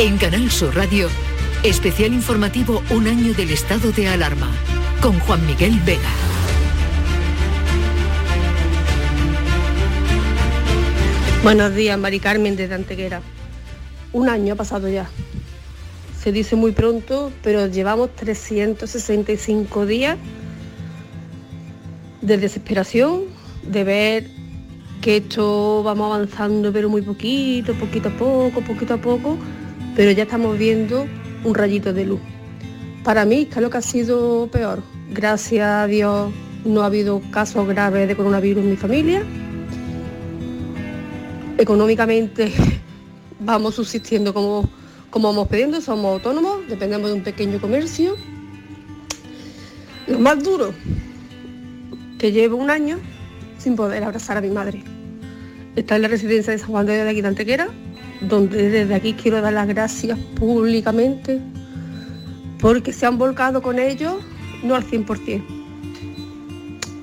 En Canal Sur Radio, especial informativo Un año del estado de alarma, con Juan Miguel Vega. Buenos días, Mari Carmen desde Antequera. Un año ha pasado ya. Se dice muy pronto, pero llevamos 365 días de desesperación, de ver que esto vamos avanzando pero muy poquito, poquito a poco, poquito a poco, pero ya estamos viendo un rayito de luz. Para mí, ¿qué lo que ha sido peor? Gracias a Dios no ha habido casos graves de coronavirus en mi familia. Económicamente vamos subsistiendo como, como vamos pidiendo, somos autónomos, dependemos de un pequeño comercio. Lo más duro, que llevo un año sin poder abrazar a mi madre. Está en la residencia de San Juan de aquí de Antequera, donde desde aquí quiero dar las gracias públicamente porque se han volcado con ellos, no al 100%,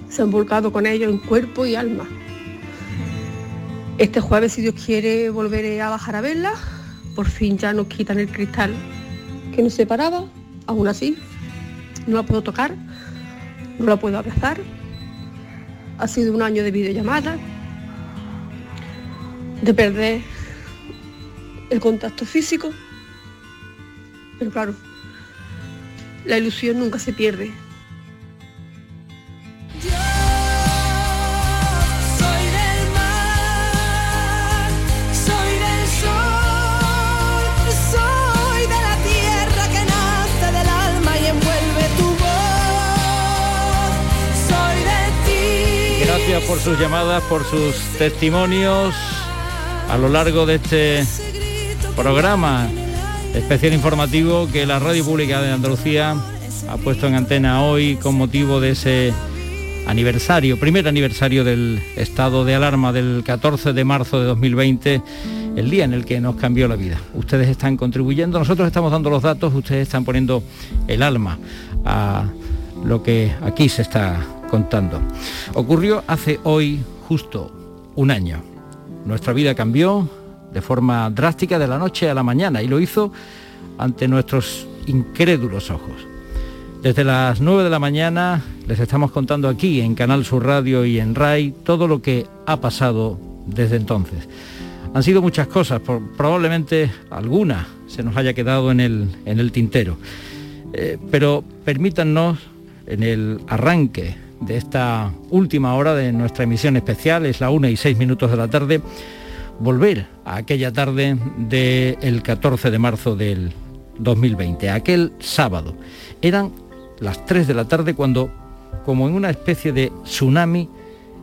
se han volcado con ellos en cuerpo y alma. Este jueves, si Dios quiere, volveré a bajar a verla. Por fin ya nos quitan el cristal que nos separaba. Aún así, no la puedo tocar, no la puedo abrazar. Ha sido un año de videollamada, de perder el contacto físico. Pero claro, la ilusión nunca se pierde. Soy del mar, soy del sol, soy de la tierra que nace del alma y envuelve tu voz. Soy de ti. Gracias por sus llamadas, por sus testimonios a lo largo de este programa especial informativo que la Radio Pública de Andalucía ha puesto en antena hoy con motivo de ese aniversario, primer aniversario del estado de alarma del 14 de marzo de 2020, el día en el que nos cambió la vida. Ustedes están contribuyendo, nosotros estamos dando los datos, ustedes están poniendo el alma a lo que aquí se está contando. Ocurrió hace hoy justo un año. Nuestra vida cambió de forma drástica de la noche a la mañana y lo hizo ante nuestros incrédulos ojos. Desde las 9 de la mañana les estamos contando aquí en Canal Sur Radio y en RAI todo lo que ha pasado desde entonces. Han sido muchas cosas, probablemente alguna se nos haya quedado en el, en el tintero. Eh, pero permítanos en el arranque de esta última hora de nuestra emisión especial, es la 1 y 6 minutos de la tarde, volver a aquella tarde del 14 de marzo del 2020, aquel sábado. Eran las 3 de la tarde cuando, como en una especie de tsunami,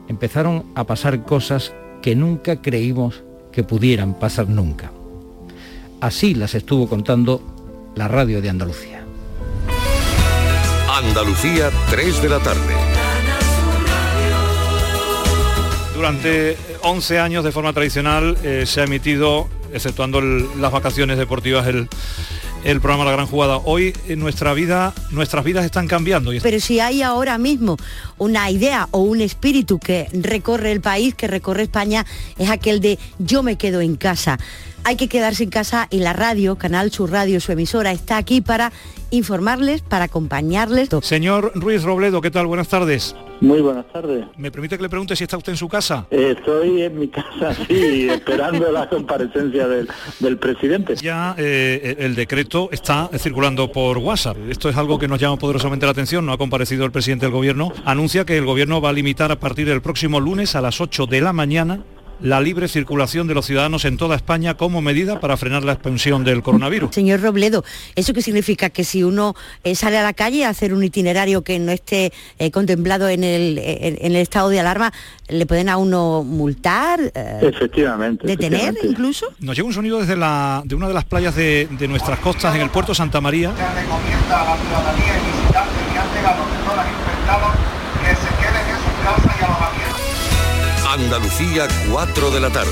empezaron a pasar cosas que nunca creímos que pudieran pasar nunca. Así las estuvo contando la radio de Andalucía. Andalucía, 3 de la tarde. Durante 11 años de forma tradicional eh, se ha emitido, exceptuando las vacaciones deportivas, el, el programa La Gran Jugada. Hoy en nuestra vida, nuestras vidas están cambiando. Pero si hay ahora mismo una idea o un espíritu que recorre el país, que recorre España, es aquel de yo me quedo en casa. Hay que quedarse en casa y la radio, Canal Sur Radio, su emisora, está aquí para informarles, para acompañarles. Señor Ruiz Robledo, ¿qué tal? Buenas tardes. Muy buenas tardes. ¿Me permite que le pregunte si está usted en su casa? Eh, Estoy en mi casa, sí, esperando la comparecencia del, del presidente. Ya eh, el decreto está circulando por WhatsApp. Esto es algo que nos llama poderosamente la atención. No ha comparecido el presidente del gobierno. Anuncia que el gobierno va a limitar a partir del próximo lunes a las 8 de la mañana la libre circulación de los ciudadanos en toda España como medida para frenar la expansión del coronavirus. Señor Robledo, ¿eso qué significa? Que si uno eh, sale a la calle a hacer un itinerario que no esté eh, contemplado en el, en- en el estado de alarma, ¿le pueden a uno multar? eh, Efectivamente. ¿Detener efectivamente. incluso? Nos llega un sonido desde la, de una de las playas de, de nuestras costas en el puerto Santa María. recomienda a la ciudadanía y visitantes que han llegado de zonas infectadas que se queden en sus casas y alojamientos. Andalucía, 4 de la tarde.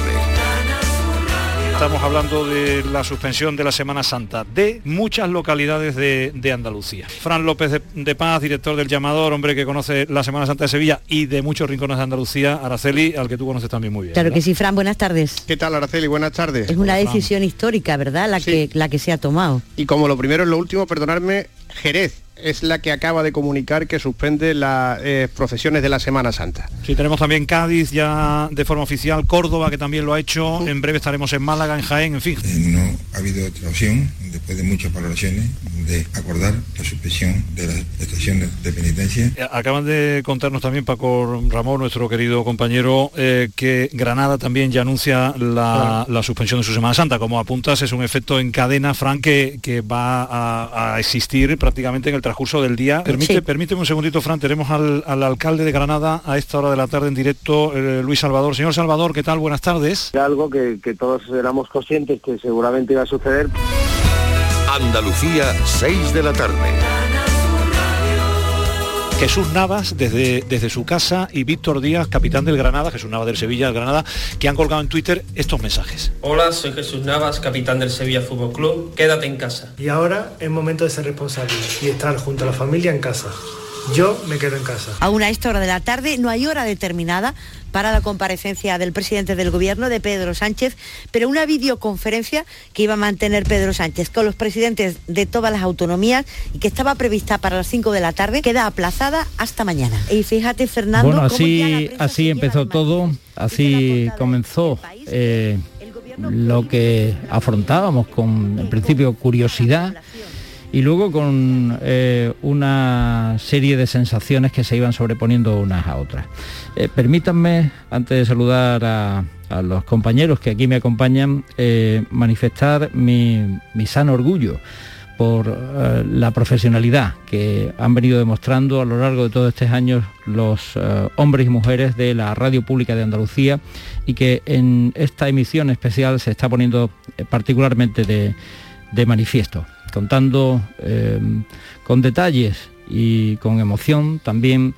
Estamos hablando de la suspensión de la Semana Santa de muchas localidades de, de Andalucía. Fran López de, de Paz, director del Llamador, hombre que conoce la Semana Santa de Sevilla y de muchos rincones de Andalucía, Araceli, al que tú conoces también muy bien. Claro ¿verdad? que sí, Fran, buenas tardes. ¿Qué tal, Araceli? Buenas tardes. Es una Hola, Fran. decisión histórica, ¿verdad? La, que, la que se ha tomado. Y como lo primero es lo último, perdonadme, Jerez es la que acaba de comunicar que suspende las eh, procesiones de la Semana Santa. Sí, tenemos también Cádiz ya de forma oficial, Córdoba que también lo ha hecho, en breve estaremos en Málaga, en Jaén, en fin. No ha habido otra opción, después de muchas valoraciones, de acordar la suspensión de las prestaciones de penitencia. Eh, Acaban de contarnos también Paco Ramón, nuestro querido compañero, eh, que Granada también ya anuncia la, la suspensión de su Semana Santa. Como apuntas, es un efecto en cadena, Frank, que, que va a, a existir prácticamente en el transcurso del día. Permite, Sí. Permíteme un segundito, Fran, tenemos al, al alcalde de Granada a esta hora de la tarde en directo, eh, Luis Salvador. Señor Salvador, ¿qué tal? Buenas tardes. Algo que, que todos éramos conscientes que seguramente iba a suceder. Andalucía, 6 de la tarde. Jesús Navas desde, desde su casa y Víctor Díaz, capitán del Granada, Jesús Navas del Sevilla, del Granada, que han colgado en Twitter estos mensajes. Hola, soy Jesús Navas, capitán del Sevilla Fútbol Club. Quédate en casa. Y ahora es momento de ser responsable y estar junto a la familia en casa. Yo me quedo en casa. Aún a esta hora de la tarde no hay hora determinada para la comparecencia del presidente del gobierno, de Pedro Sánchez, pero una videoconferencia que iba a mantener Pedro Sánchez con los presidentes de todas las autonomías y que estaba prevista para las 5 de la tarde, queda aplazada hasta mañana. Y fíjate, Fernando, Bueno, cómo ya la así, así empezó todo, así comenzó eh, lo que afrontábamos con, en principio, curiosidad y luego con eh, una serie de sensaciones que se iban sobreponiendo unas a otras. Eh, permítanme, antes de saludar a, los compañeros que aquí me acompañan, eh, manifestar mi, mi sano orgullo por la profesionalidad que han venido demostrando a lo largo de todos estos años los hombres y mujeres de la Radio Pública de Andalucía y que en esta emisión especial se está poniendo particularmente de manifiesto, contando eh, con detalles y con emoción también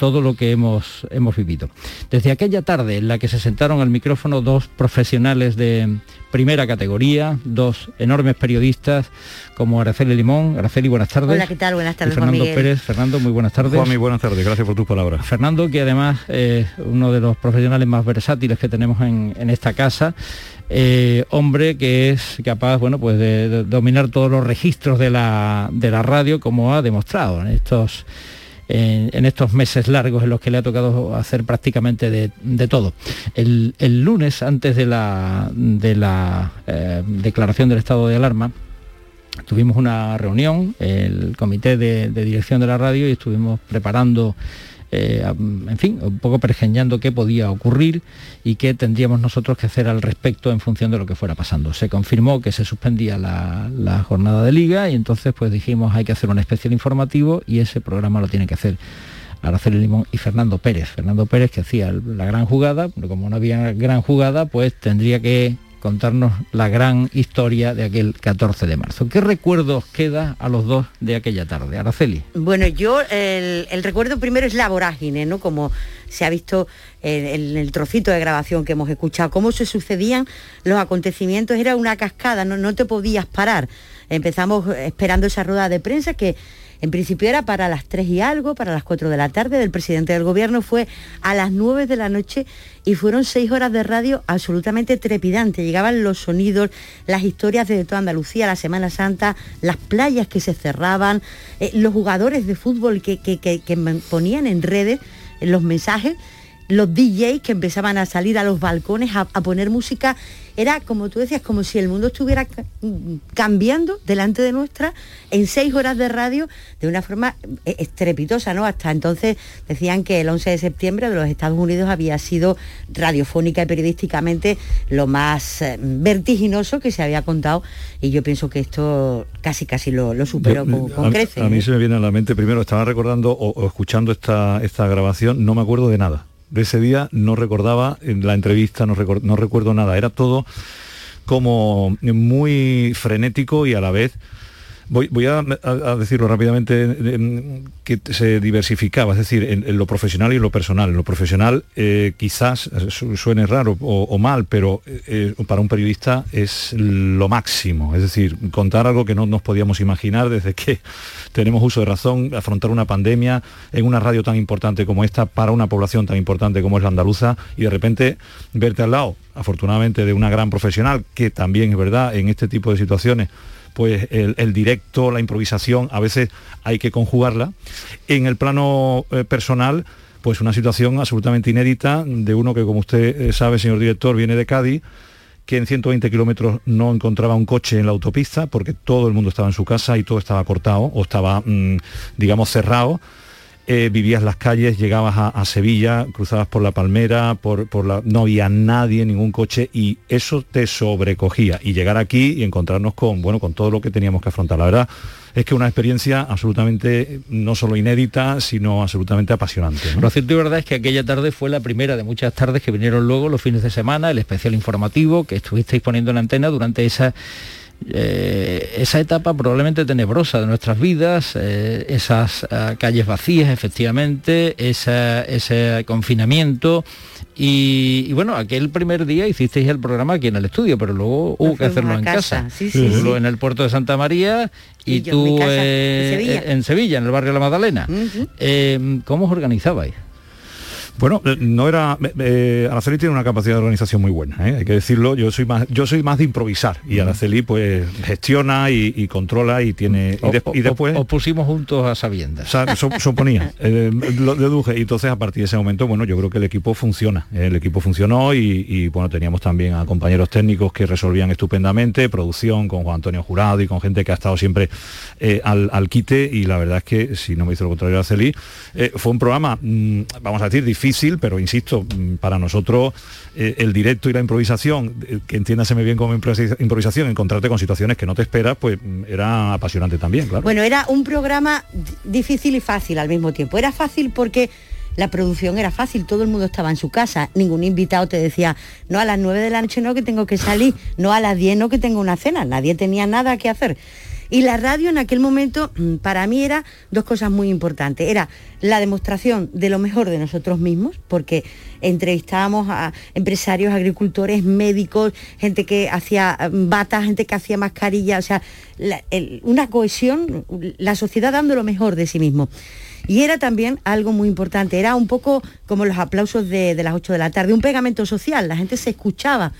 todo lo que hemos, hemos vivido. Desde aquella tarde en la que se sentaron al micrófono dos profesionales de primera categoría, dos enormes periodistas como Araceli Limón. Araceli, buenas tardes. Hola, ¿qué tal? Buenas tardes, Juan Fernando. Pérez. Fernando, muy buenas tardes. Juanmi, buenas tardes, gracias por tus palabras. Fernando, que además es uno de los profesionales más versátiles que tenemos en, en esta casa, eh, hombre que es capaz, bueno, pues de, de dominar todos los registros de la, de la radio, como ha demostrado en estos en, estos meses largos en los que le ha tocado hacer prácticamente de, todo. El, lunes, antes de la, de la eh, declaración del estado de alarma, tuvimos una reunión, el comité de dirección de la radio, y estuvimos preparando, eh, en fin, un poco pergeñando qué podía ocurrir y qué tendríamos nosotros que hacer al respecto en función de lo que fuera pasando. Se confirmó que se suspendía la, la jornada de liga y entonces pues dijimos hay que hacer un especial informativo y ese programa lo tiene que hacer Araceli Limón y Fernando Pérez. Fernando Pérez que hacía la gran jugada, como no había gran jugada, pues tendría que contarnos la gran historia de aquel 14 de marzo. ¿Qué recuerdos queda a los dos de aquella tarde? Araceli. Bueno, yo el, recuerdo primero es la vorágine, ¿no? Como se ha visto en, en el trocito de grabación que hemos escuchado, cómo se sucedían los acontecimientos, era una cascada, no, no te podías parar. Empezamos esperando esa rueda de prensa que en principio era para las 3 y algo, para las 4 de la tarde, del presidente del gobierno fue a las 9 de la noche y fueron 6 horas de radio absolutamente trepidantes. Llegaban los sonidos, las historias de toda Andalucía, la Semana Santa, las playas que se cerraban, eh, los jugadores de fútbol que, que- que- ponían en redes eh, los mensajes los DJs que empezaban a salir a los balcones a, a poner música, era como tú decías, como si el mundo estuviera ca- cambiando delante de nuestra en seis horas de radio de una forma eh, estrepitosa, ¿no? Hasta entonces decían que el 11 de septiembre de los Estados Unidos había sido radiofónica y periodísticamente lo más eh, vertiginoso que se había contado y yo pienso que esto casi casi lo, lo superó con, con a, creces. a mí ¿eh? se me viene a la mente, primero estaba recordando o, o escuchando esta, esta grabación, no me acuerdo de nada. De ese día no recordaba en la entrevista, no, recor- no recuerdo nada. Era todo como muy frenético y a la vez Voy, a, decirlo rápidamente, em, que se diversificaba, es decir, en, lo profesional y en lo personal. En lo profesional eh, quizás eh, su- suene raro o, mal, pero eh, para un periodista es lo máximo. Es decir, contar algo que no nos podíamos imaginar desde que tenemos uso de razón, afrontar una pandemia en una radio tan importante como esta, para una población tan importante como es la andaluza, y de repente verte al lado, afortunadamente, de una gran profesional, que también es verdad en este tipo de situaciones, pues el, directo, la improvisación, a veces hay que conjugarla. En el plano eh, personal, pues una situación absolutamente inédita de uno que, como usted eh, sabe, señor director, viene de Cádiz, que en 120 kilómetros no encontraba un coche en la autopista porque todo el mundo estaba en su casa y todo estaba cortado o estaba, mm, digamos, cerrado. Eh, vivías las calles, llegabas a, Sevilla, cruzabas por la Palmera, por, por la, no había nadie, ningún coche y eso te sobrecogía. Y llegar aquí y encontrarnos con, bueno, con todo lo que teníamos que afrontar. La verdad es que una experiencia absolutamente no solo inédita, sino absolutamente apasionante. ¿no? Lo cierto y verdad es que aquella tarde fue la primera de muchas tardes que vinieron luego los fines de semana, el especial informativo que estuvisteis poniendo en la antena durante esa eh, esa etapa probablemente tenebrosa de nuestras vidas, eh, esas ah, calles vacías, efectivamente, esa- ese confinamiento. Y, y bueno, aquel primer día hicisteis el programa aquí en el estudio, pero luego hubo que hacerlo en casa, casa. sí, sí, Tú sí. en el puerto de Santa María y, tú en eh, Sevilla. en Sevilla, en el barrio La Magdalena. Eh, ¿Cómo os organizabais? Bueno, eh, no era. eh, Araceli tiene una capacidad de organización muy buena, ¿eh? hay que decirlo. Yo soy más, yo soy más de improvisar y Araceli pues gestiona y, y controla y tiene. Y, des- y después. Os pusimos juntos a sabiendas. O sea, so- suponía, eh, lo deduje y entonces a partir de ese momento, bueno, yo creo que el equipo funciona, el equipo funcionó y, y, bueno, teníamos también a compañeros técnicos que resolvían estupendamente, producción con Juan Antonio Jurado y con gente que ha estado siempre al, al quite y la verdad es que, si no me hizo lo contrario Araceli, fue un programa, mm, vamos a decir, difícil, pero insisto, mm, para nosotros eh, el directo y la improvisación, eh, que entiéndaseme bien como improvisa- improvisación, encontrarte con situaciones que no te esperas, pues mm, era apasionante también, claro. Bueno, era un programa difícil y fácil al mismo tiempo. Era fácil porque la producción era fácil, todo el mundo estaba en su casa, ningún invitado te decía, no a las 9 de la noche no que tengo que salir, no a las 10 no que tengo una cena, nadie tenía nada que hacer. Y la radio en aquel momento mm, para mí era dos cosas muy importantes. Era la demostración de lo mejor de nosotros mismos, porque entrevistábamos a empresarios, agricultores, médicos, gente que hacía mm, batas, gente que hacía mascarillas, o sea, una cohesión, la sociedad dando lo mejor de sí mismo. Y era también algo muy importante, era un poco como los aplausos de, de las 8 de la tarde, un pegamento social, la gente se escuchaba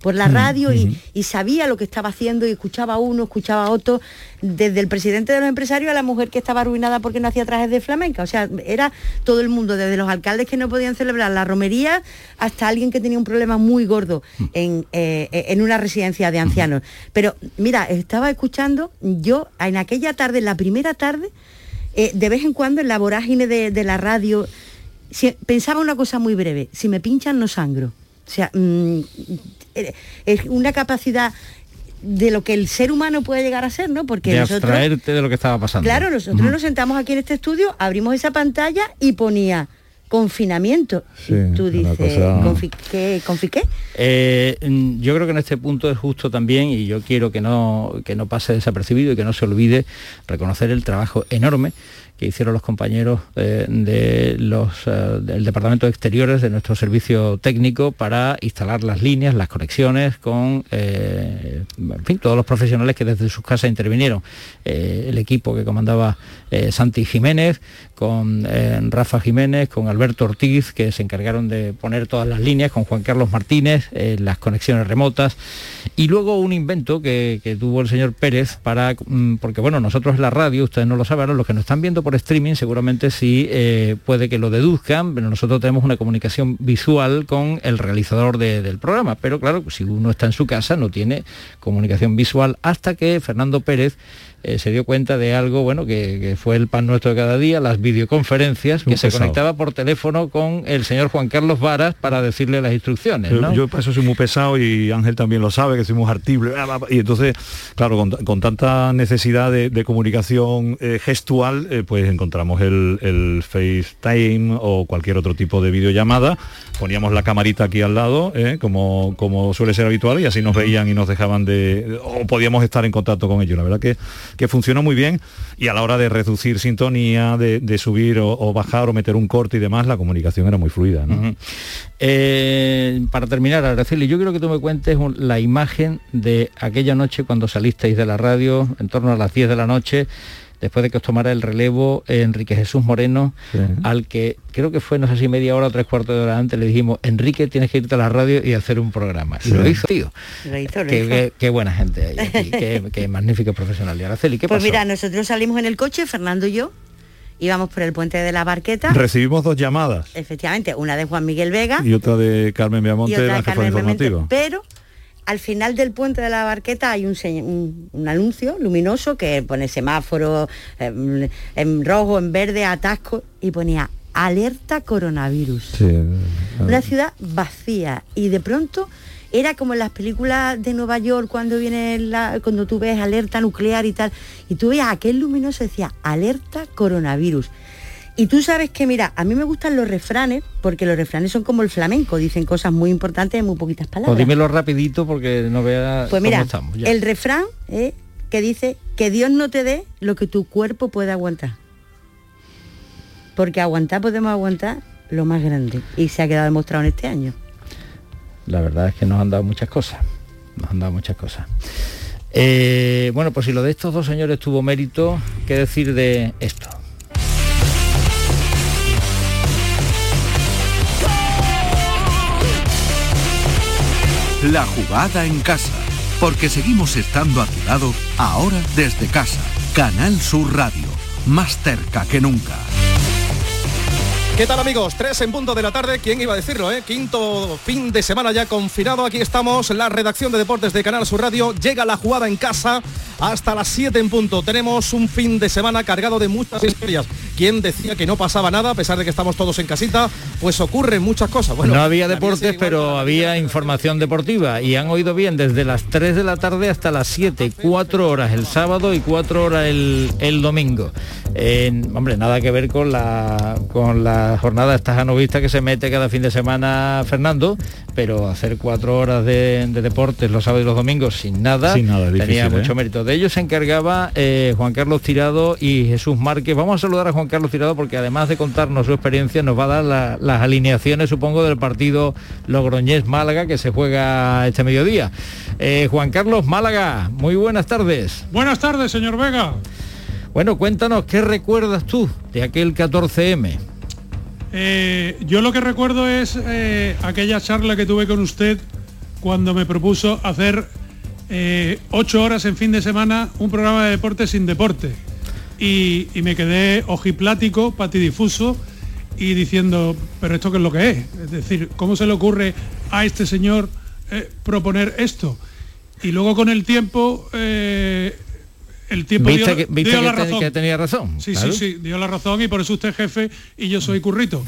por la radio y, y sabía lo que estaba haciendo y escuchaba a uno, escuchaba a otro, desde el presidente de los empresarios a la mujer que estaba arruinada porque no hacía trajes de flamenca. O sea, era todo el mundo, desde los alcaldes que no podían celebrar la romería hasta alguien que tenía un problema muy gordo en, eh, en una residencia de ancianos. Pero mira, estaba escuchando yo en aquella tarde, en la primera tarde, eh, de vez en cuando en la vorágine de, de la radio, si- pensaba una cosa muy breve, si me pinchan no sangro. O sea, mm, es una capacidad de lo que el ser humano puede llegar a ser, ¿no? Porque de nosotros, abstraerte de lo que estaba pasando. claro, nosotros nos sentamos aquí en este estudio, abrimos esa pantalla y ponía confinamiento. Sí, y tú dices, cosa- ¿confi qué? ¿Confi qué? Eh, mm, yo creo que en este punto es justo también, y yo quiero que no, que no pase desapercibido y que no se olvide reconocer el trabajo enorme que hicieron los compañeros de los, eh, del Departamento de Exteriores de nuestro servicio técnico para instalar las líneas, las conexiones con eh, en fin, todos los profesionales que desde sus casas intervinieron. Eh, el equipo que comandaba eh, Santi Jiménez, con eh, Rafa Jiménez, con Alberto Ortiz, que se encargaron de poner todas las líneas, con Juan Carlos Martínez, eh, las conexiones remotas. Y luego un invento que, tuvo el señor Pérez para, mm, porque bueno, nosotros en la radio, ustedes no lo saben, los que nos están viendo por streaming seguramente sí puede que lo deduzcan, pero nosotros tenemos una comunicación visual con el realizador de- del programa, pero claro, si uno está en su casa no tiene comunicación visual hasta que Fernando Pérez eh, se dio cuenta de algo bueno que, que fue el pan nuestro de cada día, las videoconferencias, que se conectaba por teléfono con el señor Juan Carlos Varas para decirle las instrucciones. Yo- ¿no? Yo para eso soy muy pesado y Ángel también lo sabe, que soy muy hartible. Y entonces, claro, con, con tanta necesidad de, de comunicación eh, gestual, eh, pues encontramos el, el FaceTime o cualquier otro tipo de videollamada. Poníamos la camarita aquí al lado, como, como suele ser habitual, y así nos veían y nos dejaban de... o podíamos estar en contacto con ellos. La verdad que, que funcionó muy bien y a la hora de reducir sintonía, de, subir o, bajar o meter un corte y demás, la comunicación era muy fluida. Eh, para terminar, Araceli, yo quiero que tú me cuentes la imagen de aquella noche cuando salisteis de la radio, en torno a las 10 de la noche, después de que os tomara el relevo Enrique Jesús Moreno, al que creo que fue, no sé si media hora o tres cuartos de hora antes, le dijimos, Enrique, tienes que irte a la radio y hacer un programa. Y lo hizo, tío. Lo hizo, lo Qué, hizo. qué- qué buena gente hay aquí, qué, qué magnífico profesional. Y Araceli, ¿qué Pues pasó? mira, nosotros salimos en el coche, Fernando y yo, íbamos por el puente de la Barqueta, Recibimos dos llamadas efectivamente, una de Juan Miguel Vega y otra de Carmen y Beamonte, otra la de Carmen pero al final del puente de la Barqueta hay un, señ- un, un anuncio luminoso que pone semáforo em, en rojo, en verde, atasco y ponía alerta coronavirus. Una ciudad vacía y de pronto era como en las películas de Nueva York cuando viene la, cuando tú ves alerta nuclear y tal y tú veías aquel luminoso decía alerta coronavirus. Y tú sabes que, mira, a mí me gustan los refranes, porque los refranes son como el flamenco, dicen cosas muy importantes en muy poquitas palabras. dímelo rapidito porque no veas Pues mira, cómo estamos. ya. el refrán eh, que dice que Dios no te dé lo que tu cuerpo puede aguantar. Porque aguantar podemos aguantar lo más grande. Y se ha quedado demostrado en este año. La verdad es que nos han dado muchas cosas. Nos han dado muchas cosas. Eh, bueno, pues si lo de estos dos señores tuvo mérito, ¿qué decir de esto? La jugada en casa, porque seguimos estando a tu lado ahora desde casa. Canal Sur Radio, más cerca que nunca. ¿Qué tal amigos? Tres en punto de la tarde, ¿quién iba a decirlo? Eh? Quinto fin de semana ya confinado, aquí estamos, la redacción de deportes de Canal Sur Radio, llega la jugada en casa hasta las 7 en punto. Tenemos un fin de semana cargado de muchas historias. ¿Quién decía que no pasaba nada a pesar de que estamos todos en casita? Pues ocurren muchas cosas. Bueno, no había deportes, pero había información deportiva y han oído bien desde las 3 de la tarde hasta las 7, 4 horas el sábado y 4 horas el, el domingo. Eh, hombre, nada que ver con la con la jornada estajanovista que se mete cada fin de semana Fernando, pero hacer cuatro horas de, de deportes los sábados y los domingos sin nada, Sin nada, tenía difícil, mucho ¿eh? mérito. De ellos se encargaba eh, Juan Carlos Tirado y Jesús Márquez. Vamos a saludar a Juan Carlos Tirado porque además de contarnos su experiencia nos va a dar la- las alineaciones, supongo, del partido Logroñés-Málaga que se juega este mediodía. Eh, Juan Carlos Málaga, muy buenas tardes. Buenas tardes, señor Vega. Bueno, cuéntanos, ¿qué recuerdas tú de aquel 14M? Eh, yo lo que recuerdo es eh, aquella charla que tuve con usted cuando me propuso hacer eh, ocho horas en fin de semana un programa de deporte sin deporte. Y, y me quedé ojiplático, patidifuso y diciendo, pero esto qué es lo que es. Es decir, ¿cómo se le ocurre a este señor proponer esto? Y luego con el tiempo, el tiempo ¿Viste, dio, que, viste dio que la razón. que tenía razón? Sí, sí, sí, dio la razón y por eso usted es jefe y yo soy currito.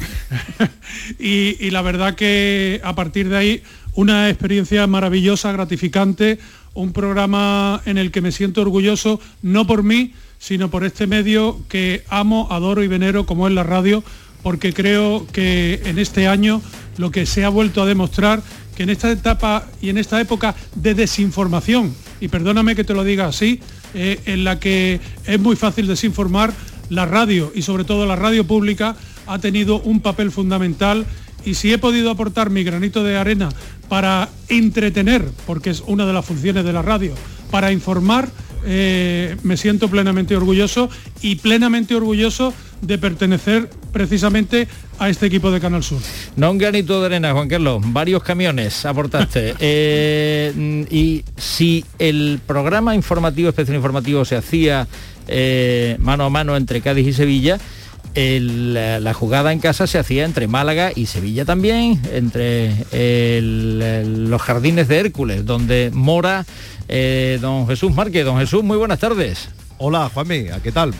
y, y la verdad que a partir de ahí una experiencia maravillosa, gratificante, un programa en el que me siento orgulloso, no por mí, sino por este medio que amo, adoro y venero como es la radio, porque creo que en este año lo que se ha vuelto a demostrar que en esta etapa y en esta época de desinformación, y perdóname que te lo diga así, eh, en la que es muy fácil desinformar, la radio y sobre todo la radio pública ha tenido un papel fundamental. Y si he podido aportar mi granito de arena para entretener, porque es una de las funciones de la radio, para informar, eh, me siento plenamente orgulloso y plenamente orgulloso de pertenecer precisamente a este equipo de Canal Sur. No un granito de arena, Juan Carlos, varios camiones aportaste. Eh, mm, y si el programa informativo, especial informativo, se hacía eh, mano a mano entre Cádiz y Sevilla, el, la, la jugada en casa se hacía entre Málaga y Sevilla también, entre el- el- los jardines de Hércules, donde mora eh, don Jesús Márquez. Don Jesús, muy buenas tardes. Hola, Juanmi, ¿qué tal?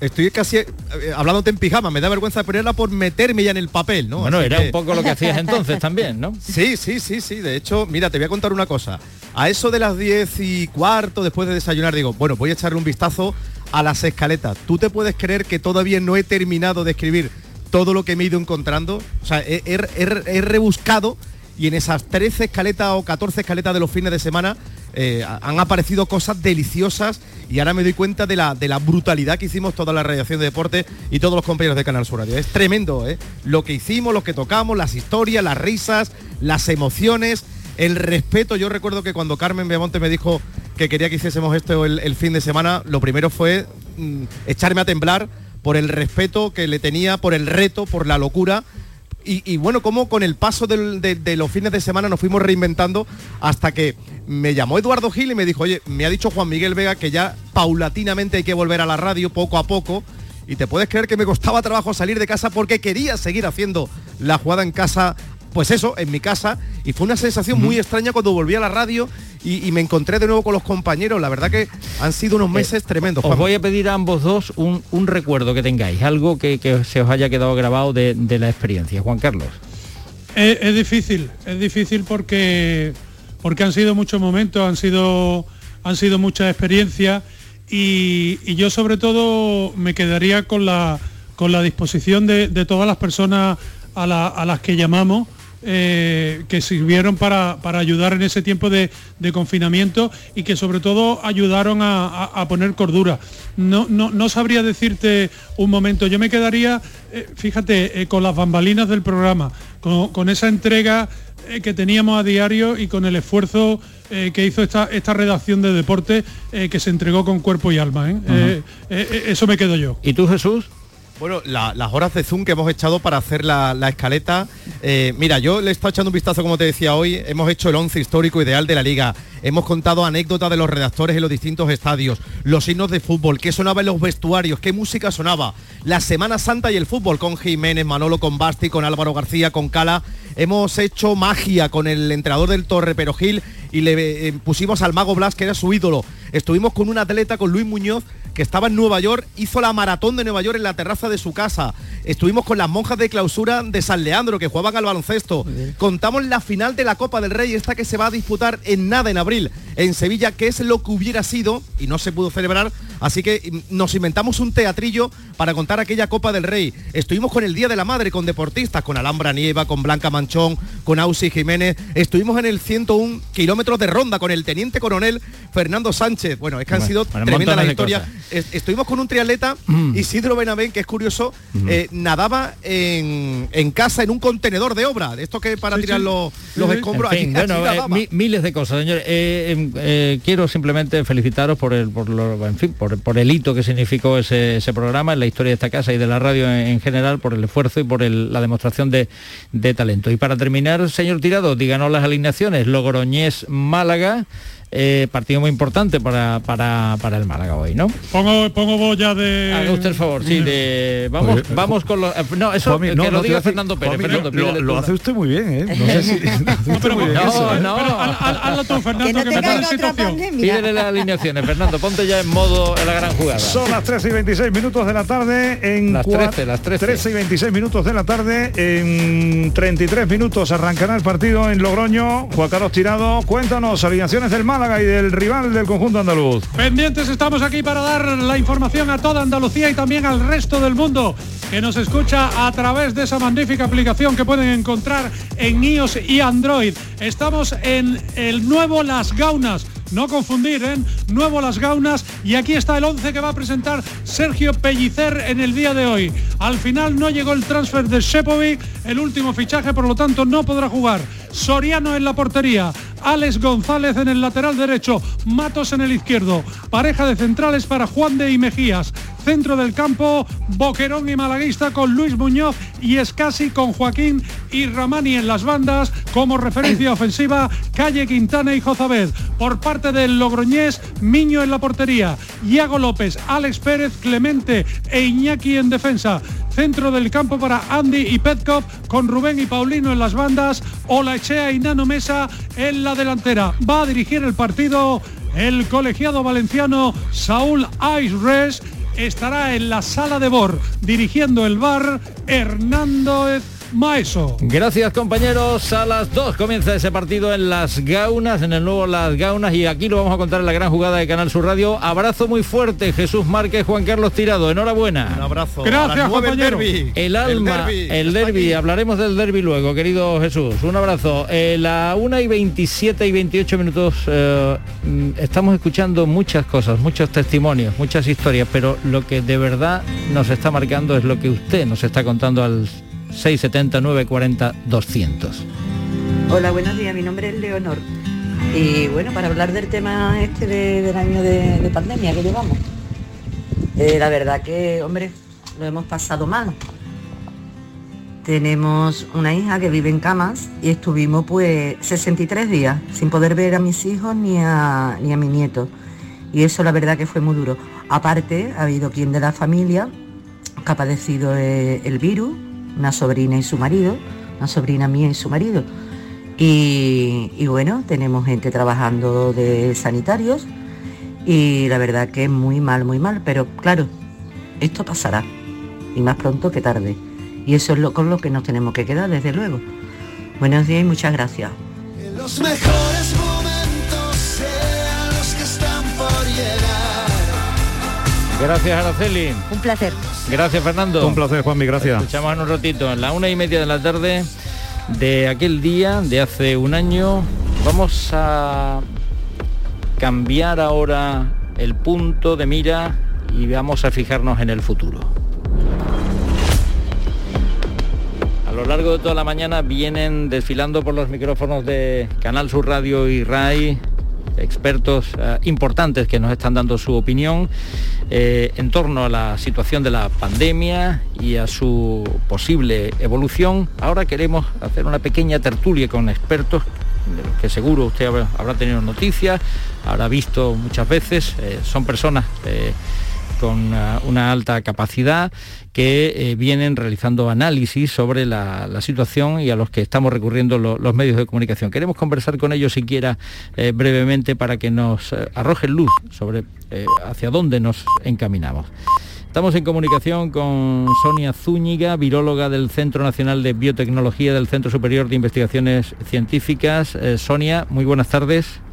Estoy casi eh, hablándote en pijama, me da vergüenza de ponerla por meterme ya en el papel, ¿no? Bueno, Así era que- un poco lo que hacías entonces también, ¿no? Sí, sí, sí, sí. De hecho, mira, te voy a contar una cosa. A eso de las 10 y cuarto, después de desayunar, digo, bueno, voy a echarle un vistazo a las escaletas. ¿Tú te puedes creer que todavía no he terminado de escribir todo lo que me he ido encontrando? O sea, he, he- he- he rebuscado y en esas 13 escaletas o 14 escaletas de los fines de semana eh, han aparecido cosas deliciosas y ahora me doy cuenta de la, de la brutalidad que hicimos toda la redacción de deporte y todos los compañeros de Canal Sur Radio. Es tremendo, ¿eh? Lo que hicimos, lo que tocamos, las historias, las risas, las emociones, el respeto. Yo recuerdo que cuando Carmen Beamonte me dijo que quería que hiciésemos esto el, el fin de semana, lo primero fue mm, echarme a temblar por el respeto que le tenía, por el reto, por la locura y, bueno, como con el paso de, de los fines de semana nos fuimos reinventando hasta que me llamó Eduardo Gil y me dijo, oye, me ha dicho Juan Miguel Vega que ya paulatinamente hay que volver a la radio poco a poco. Y te puedes creer que me costaba trabajo salir de casa porque quería seguir haciendo la jugada en casa, pues eso, en mi casa. Y fue una sensación muy extraña cuando volví a la radio y, y me encontré de nuevo con los compañeros. La verdad que han sido unos meses tremendos. Os voy a pedir a ambos dos un, un recuerdo que tengáis, algo que, que se os haya quedado grabado de, de la experiencia. Juan Carlos. Es, es difícil, es difícil porque porque han sido muchos momentos, han sido han sido muchas experiencias y, y yo sobre todo me quedaría con la con la disposición de, de todas las personas a, la- a las que llamamos eh, que sirvieron para, para ayudar en ese tiempo de, de confinamiento y que sobre todo ayudaron a, a- a poner cordura. No, no, no sabría decirte un momento, yo me quedaría, eh, fíjate, eh, con las bambalinas del programa, con, con esa entrega que teníamos a diario y con el esfuerzo eh, que hizo esta, esta redacción de deporte eh, que se entregó con cuerpo y alma. eso me quedo yo. ¿Y tú, Jesús? Bueno, la- las horas de Zoom que hemos echado para hacer la, la escaleta, eh, mira, yo le he estado echando un vistazo, como te decía hoy, hemos hecho el once histórico ideal de la liga, hemos contado anécdotas de los redactores en los distintos estadios, los himnos de fútbol, qué sonaba en los vestuarios, qué música sonaba, la Semana Santa y el fútbol con Jiménez, Manolo, con Basti, con Álvaro García, con Cala, hemos hecho magia con el entrenador del Torre Perogil y le eh, pusimos al Mago Blas, que era su ídolo. Estuvimos con un atleta, con Luis Muñoz, que estaba en Nueva York, hizo la maratón de Nueva York en la terraza de su casa. Estuvimos con las monjas de clausura de San Leandro, que jugaban al baloncesto. Contamos la final de la Copa del Rey, esta que se va a disputar en nada en abril, en Sevilla, que es lo que hubiera sido y no se pudo celebrar. Así que mm, nos inventamos un teatrillo para contar aquella Copa del Rey. Estuvimos con el Día de la Madre, con deportistas, con Alhambra Nieva, con Blanca Manchón, con Ausi Jiménez. Estuvimos en el 101 kilómetros de ronda con el teniente coronel Fernando Sánchez. Bueno, es que han Bueno, sido bueno, historias. cosas. Es- Estuvimos con un triatleta, Mm. Isidro Benavén, que es curioso, eh, nadaba en, en casa en un contenedor de obra, esto que para tirar los, los escombros. En fin, allí- bueno, eh, miles de cosas, señores. Eh, em, eh, quiero simplemente felicitaros por el, por, lo- en fin, por, por el hito que significó ese, programa en la historia de esta casa y de la radio en, en general, por el esfuerzo y por la demostración de, de talento. Y para terminar, señor Tirado, díganos las alineaciones. Logroñés Málaga, eh, partido muy importante para, para, para el Málaga hoy, ¿no? Pongo, pongo voz ya de... Haga usted el favor, sí, de... Vamos, Pues, vamos con los... eh, No, eso Juanmi, que no, lo no diga Fernando Pérez. Juanmi, Fernando, lo- lo hace usted muy bien, ¿eh? No sé si... No, eso, ¿eh? no. Hazlo tú, Fernando, que, me pone en situación. Pídele las alineaciones, Fernando, ponte ya en modo en la gran jugada. Son las 13 y 26 minutos de la tarde en Las cua- 13, las 13. y 26 minutos de la tarde en 33 minutos arrancará el partido en Logroño. Juan Carlos Tirado, cuéntanos alineaciones del Y del rival del conjunto andaluz. Pendientes estamos aquí para dar la información a toda Andalucía y también al resto del mundo que nos escucha a través de esa magnífica aplicación que pueden encontrar en iOS y Android. Estamos en el nuevo Las Gaunas. No confundir, ¿eh? Nuevo Las Gaunas y aquí está el 11 que va a presentar Sergio Pellicer en el día de hoy. Al final no llegó el transfer de Shepovic, el último fichaje, por lo tanto no podrá jugar. Soriano en la portería, Alex González en el lateral derecho, Matos en el izquierdo. Pareja de centrales para Juan de y Mejías. Centro del campo, Boquerón y Malaguista con Luis Muñoz y Escasi con Joaquín y Ramani en las bandas. Como referencia ofensiva, Calle Quintana y Jozabed. Por parte del Logroñés, Miño en la portería. Iago López, Alex Pérez, Clemente e Iñaki en defensa. Centro del campo para Andy y Petkov con Rubén y Paulino en las bandas. Olaechea y Nano Mesa en la delantera. Va a dirigir el partido el colegiado valenciano Saúl Aisres estará en la sala de Bor dirigiendo el bar Hernando Maeso. Gracias compañeros, a las 2 comienza ese partido en Las Gaunas, en el nuevo Las Gaunas y aquí lo vamos a contar en la gran jugada de Canal Sur Radio. Abrazo muy fuerte, Jesús Márquez, Juan Carlos Tirado, enhorabuena. Un abrazo. Gracias, el compañero. derbi. El alma, derbi. el derby, hablaremos del derby luego, querido Jesús. Un abrazo. Eh, la 1 y 27 y 28 minutos eh, mm, estamos escuchando muchas cosas, muchos testimonios, muchas historias, pero lo que de verdad nos está marcando es lo que usted nos está contando al 670 940 200. Hola, buenos días. Mi nombre es Leonor. Y bueno, para hablar del tema este de- del año de, de pandemia que llevamos. eh, la verdad que, hombre, lo hemos pasado mal. Tenemos una hija que vive en camas y estuvimos pues 63 días sin poder ver a mis hijos ni a, ni a mi nieto. Y eso la verdad que fue muy duro. Aparte, ha habido quien de la familia que ha padecido eh, el virus, una sobrina y su marido, una sobrina mía y su marido. Y, y bueno, tenemos gente trabajando de sanitarios y la verdad que es muy mal, muy mal, pero claro, esto pasará y más pronto que tarde. Y eso es lo con lo que nos tenemos que quedar, desde luego. Buenos días y muchas gracias. Los mejores momentos sean los que están por llegar. Gracias Araceli. Un placer. Gracias Fernando. Un placer, Juanmi, gracias. Escuchamos en un ratito, en la una y media de la tarde de aquel día, de hace un año. Vamos a cambiar ahora el punto de mira y vamos a fijarnos en el futuro. A lo largo de toda la mañana vienen desfilando por los micrófonos de Canal Sur Radio y RAI expertos eh, importantes que nos están dando su opinión eh, en torno a la situación de la pandemia y a su posible evolución. Ahora queremos hacer una pequeña tertulia con expertos de los que seguro usted habrá, tenido noticias, habrá visto muchas veces. Eh, son personas con uh, una alta capacidad que eh, vienen realizando análisis sobre la, situación y a los que estamos recurriendo lo, los medios de comunicación. Queremos conversar con ellos siquiera eh, brevemente para que nos eh, arrojen luz sobre eh, hacia dónde nos encaminamos. Estamos en comunicación con Sonia Zúñiga, viróloga del Centro Nacional de Biotecnología del Centro Superior de Investigaciones Científicas. Eh, Sonia, muy buenas tardes.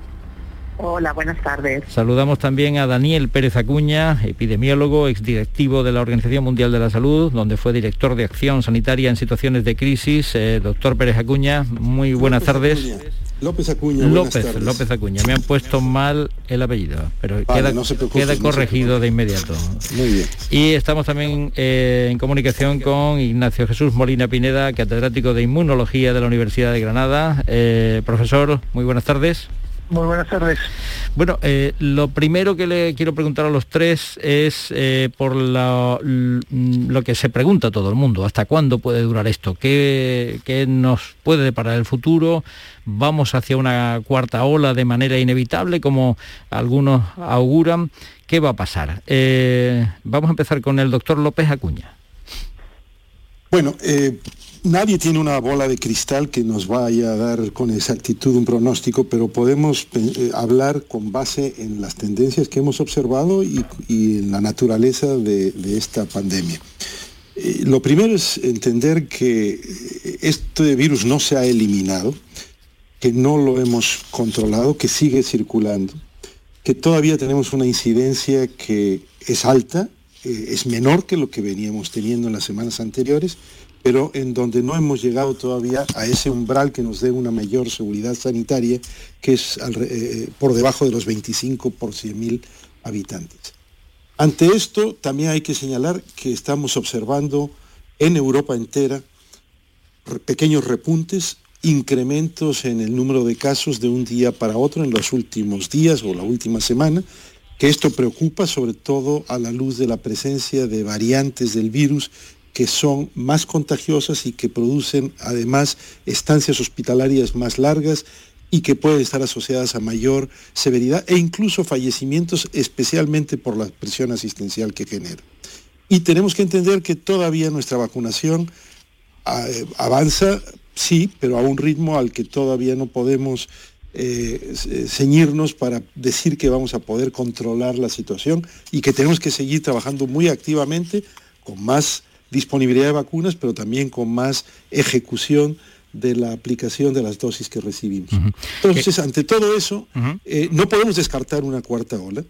Hola, buenas tardes. Saludamos también a Daniel Pérez Acuña, epidemiólogo, exdirectivo de la Organización Mundial de la Salud, donde fue director de acción sanitaria en situaciones de crisis. Eh, doctor Pérez Acuña, muy buenas López tardes. Acuña. López Acuña. López, tardes. López Acuña. Me han puesto mal el apellido, pero Vale, queda, no se preocupe, queda no se corregido de inmediato. Muy bien. Y estamos también eh, en comunicación con Ignacio Jesús Molina Pineda, catedrático de Inmunología de la Universidad de Granada. Eh, profesor, muy buenas tardes. Muy buenas tardes. Bueno, eh, lo primero que le quiero preguntar a los tres es eh, por la- l- lo que se pregunta todo el mundo, ¿hasta cuándo puede durar esto? ¿Qué, qué nos puede deparar el futuro? ¿Vamos hacia una cuarta ola de manera inevitable, como algunos auguran? ¿Qué va a pasar? Eh, vamos a empezar con el doctor López Acuña. Bueno, eh, nadie tiene una bola de cristal que nos vaya a dar con exactitud un pronóstico, pero podemos eh, hablar con base en las tendencias que hemos observado y, en la naturaleza de, esta pandemia. Eh, lo primero es entender que eh, este virus no se ha eliminado, que no lo hemos controlado, que sigue circulando, que todavía tenemos una incidencia que es alta, es menor que lo que veníamos teniendo en las semanas anteriores, pero en donde no hemos llegado todavía a ese umbral que nos dé una mayor seguridad sanitaria, que es eh, por debajo de los 25 por 100.000 habitantes. Ante esto, también hay que señalar que estamos observando en Europa entera pequeños repuntes, incrementos en el número de casos de un día para otro en los últimos días o la última semana, que esto preocupa sobre todo a la luz de la presencia de variantes del virus que son más contagiosas y que producen además estancias hospitalarias más largas y que pueden estar asociadas a mayor severidad e incluso fallecimientos, especialmente por la presión asistencial que genera. Y tenemos que entender que todavía nuestra vacunación eh, avanza, sí, pero a un ritmo al que todavía no podemos eh, ceñirnos para decir que vamos a poder controlar la situación y que tenemos que seguir trabajando muy activamente con más disponibilidad de vacunas, pero también con más ejecución de la aplicación de las dosis que recibimos. Entonces, ante todo eso, eh, no podemos descartar una cuarta ola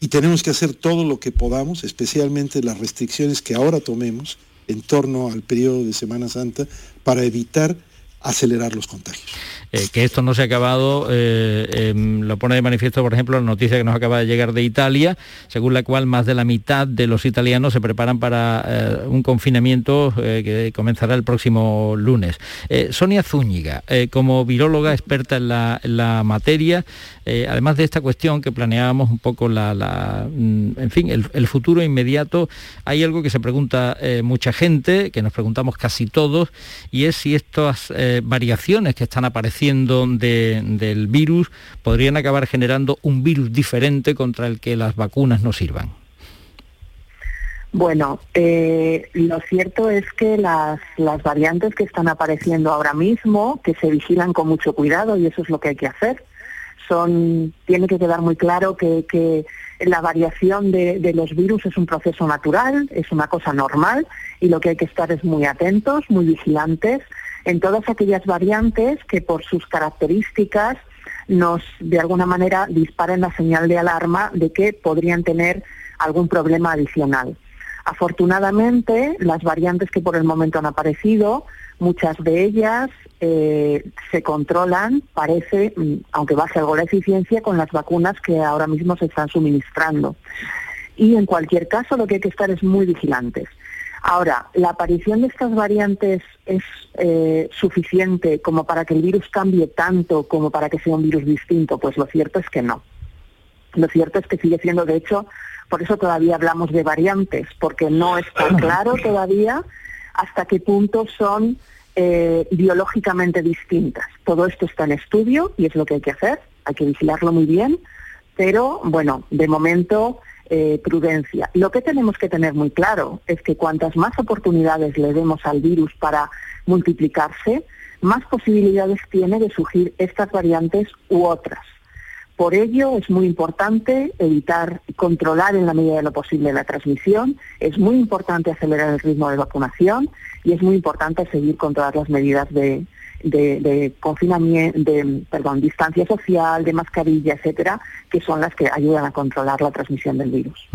y tenemos que hacer todo lo que podamos, especialmente las restricciones que ahora tomemos en torno al periodo de Semana Santa, para evitar acelerar los contagios. Eh, que esto no se ha acabado, eh, em, lo pone de manifiesto, por ejemplo, la noticia que nos acaba de llegar de Italia, según la cual más de la mitad de los italianos se preparan para eh, un confinamiento que comenzará el próximo lunes. Sonia Zúñiga, como viróloga experta en la, materia, además de esta cuestión que planeábamos un poco la, mm, en fin, el, futuro inmediato, hay algo que se pregunta mucha gente, que nos preguntamos casi todos, y es si estas variaciones que están apareciendo del virus podrían acabar generando un virus diferente contra el que las vacunas no sirvan? Bueno, eh, lo cierto es que las, las variantes que están apareciendo ahora mismo, que se vigilan con mucho cuidado y eso es lo que hay que hacer, son, tiene que quedar muy claro que, que la variación de, de, los virus es un proceso natural, es una cosa normal y lo que hay que estar es muy atentos, muy vigilantes en todas aquellas variantes que por sus características nos de alguna manera disparen la señal de alarma de que podrían tener algún problema adicional. Afortunadamente, las variantes que por el momento han aparecido, muchas de ellas eh, se controlan, parece, mm, aunque baje algo la eficiencia, con las vacunas que ahora mismo se están suministrando. Y en cualquier caso, lo que hay que estar es muy vigilantes. Ahora, ¿la aparición de estas variantes es eh, suficiente como para que el virus cambie tanto como para que sea un virus distinto? Pues lo cierto es que no. Lo cierto es que sigue siendo, de hecho, por eso todavía hablamos de variantes, porque no está claro todavía hasta qué punto son eh, biológicamente distintas. Todo esto está en estudio y es lo que hay que hacer, hay que vigilarlo muy bien, pero bueno, de momento eh, prudencia. Lo que tenemos que tener muy claro es que cuantas más oportunidades le demos al virus para multiplicarse, más posibilidades tiene de surgir estas variantes u otras. Por ello es muy importante evitar, controlar en la medida de lo posible la transmisión, es muy importante acelerar el ritmo de vacunación y es muy importante seguir con todas las medidas de, de, confinamiento, de perdón, distancia social, de mascarilla, etcétera, que son las que ayudan a controlar la transmisión del virus.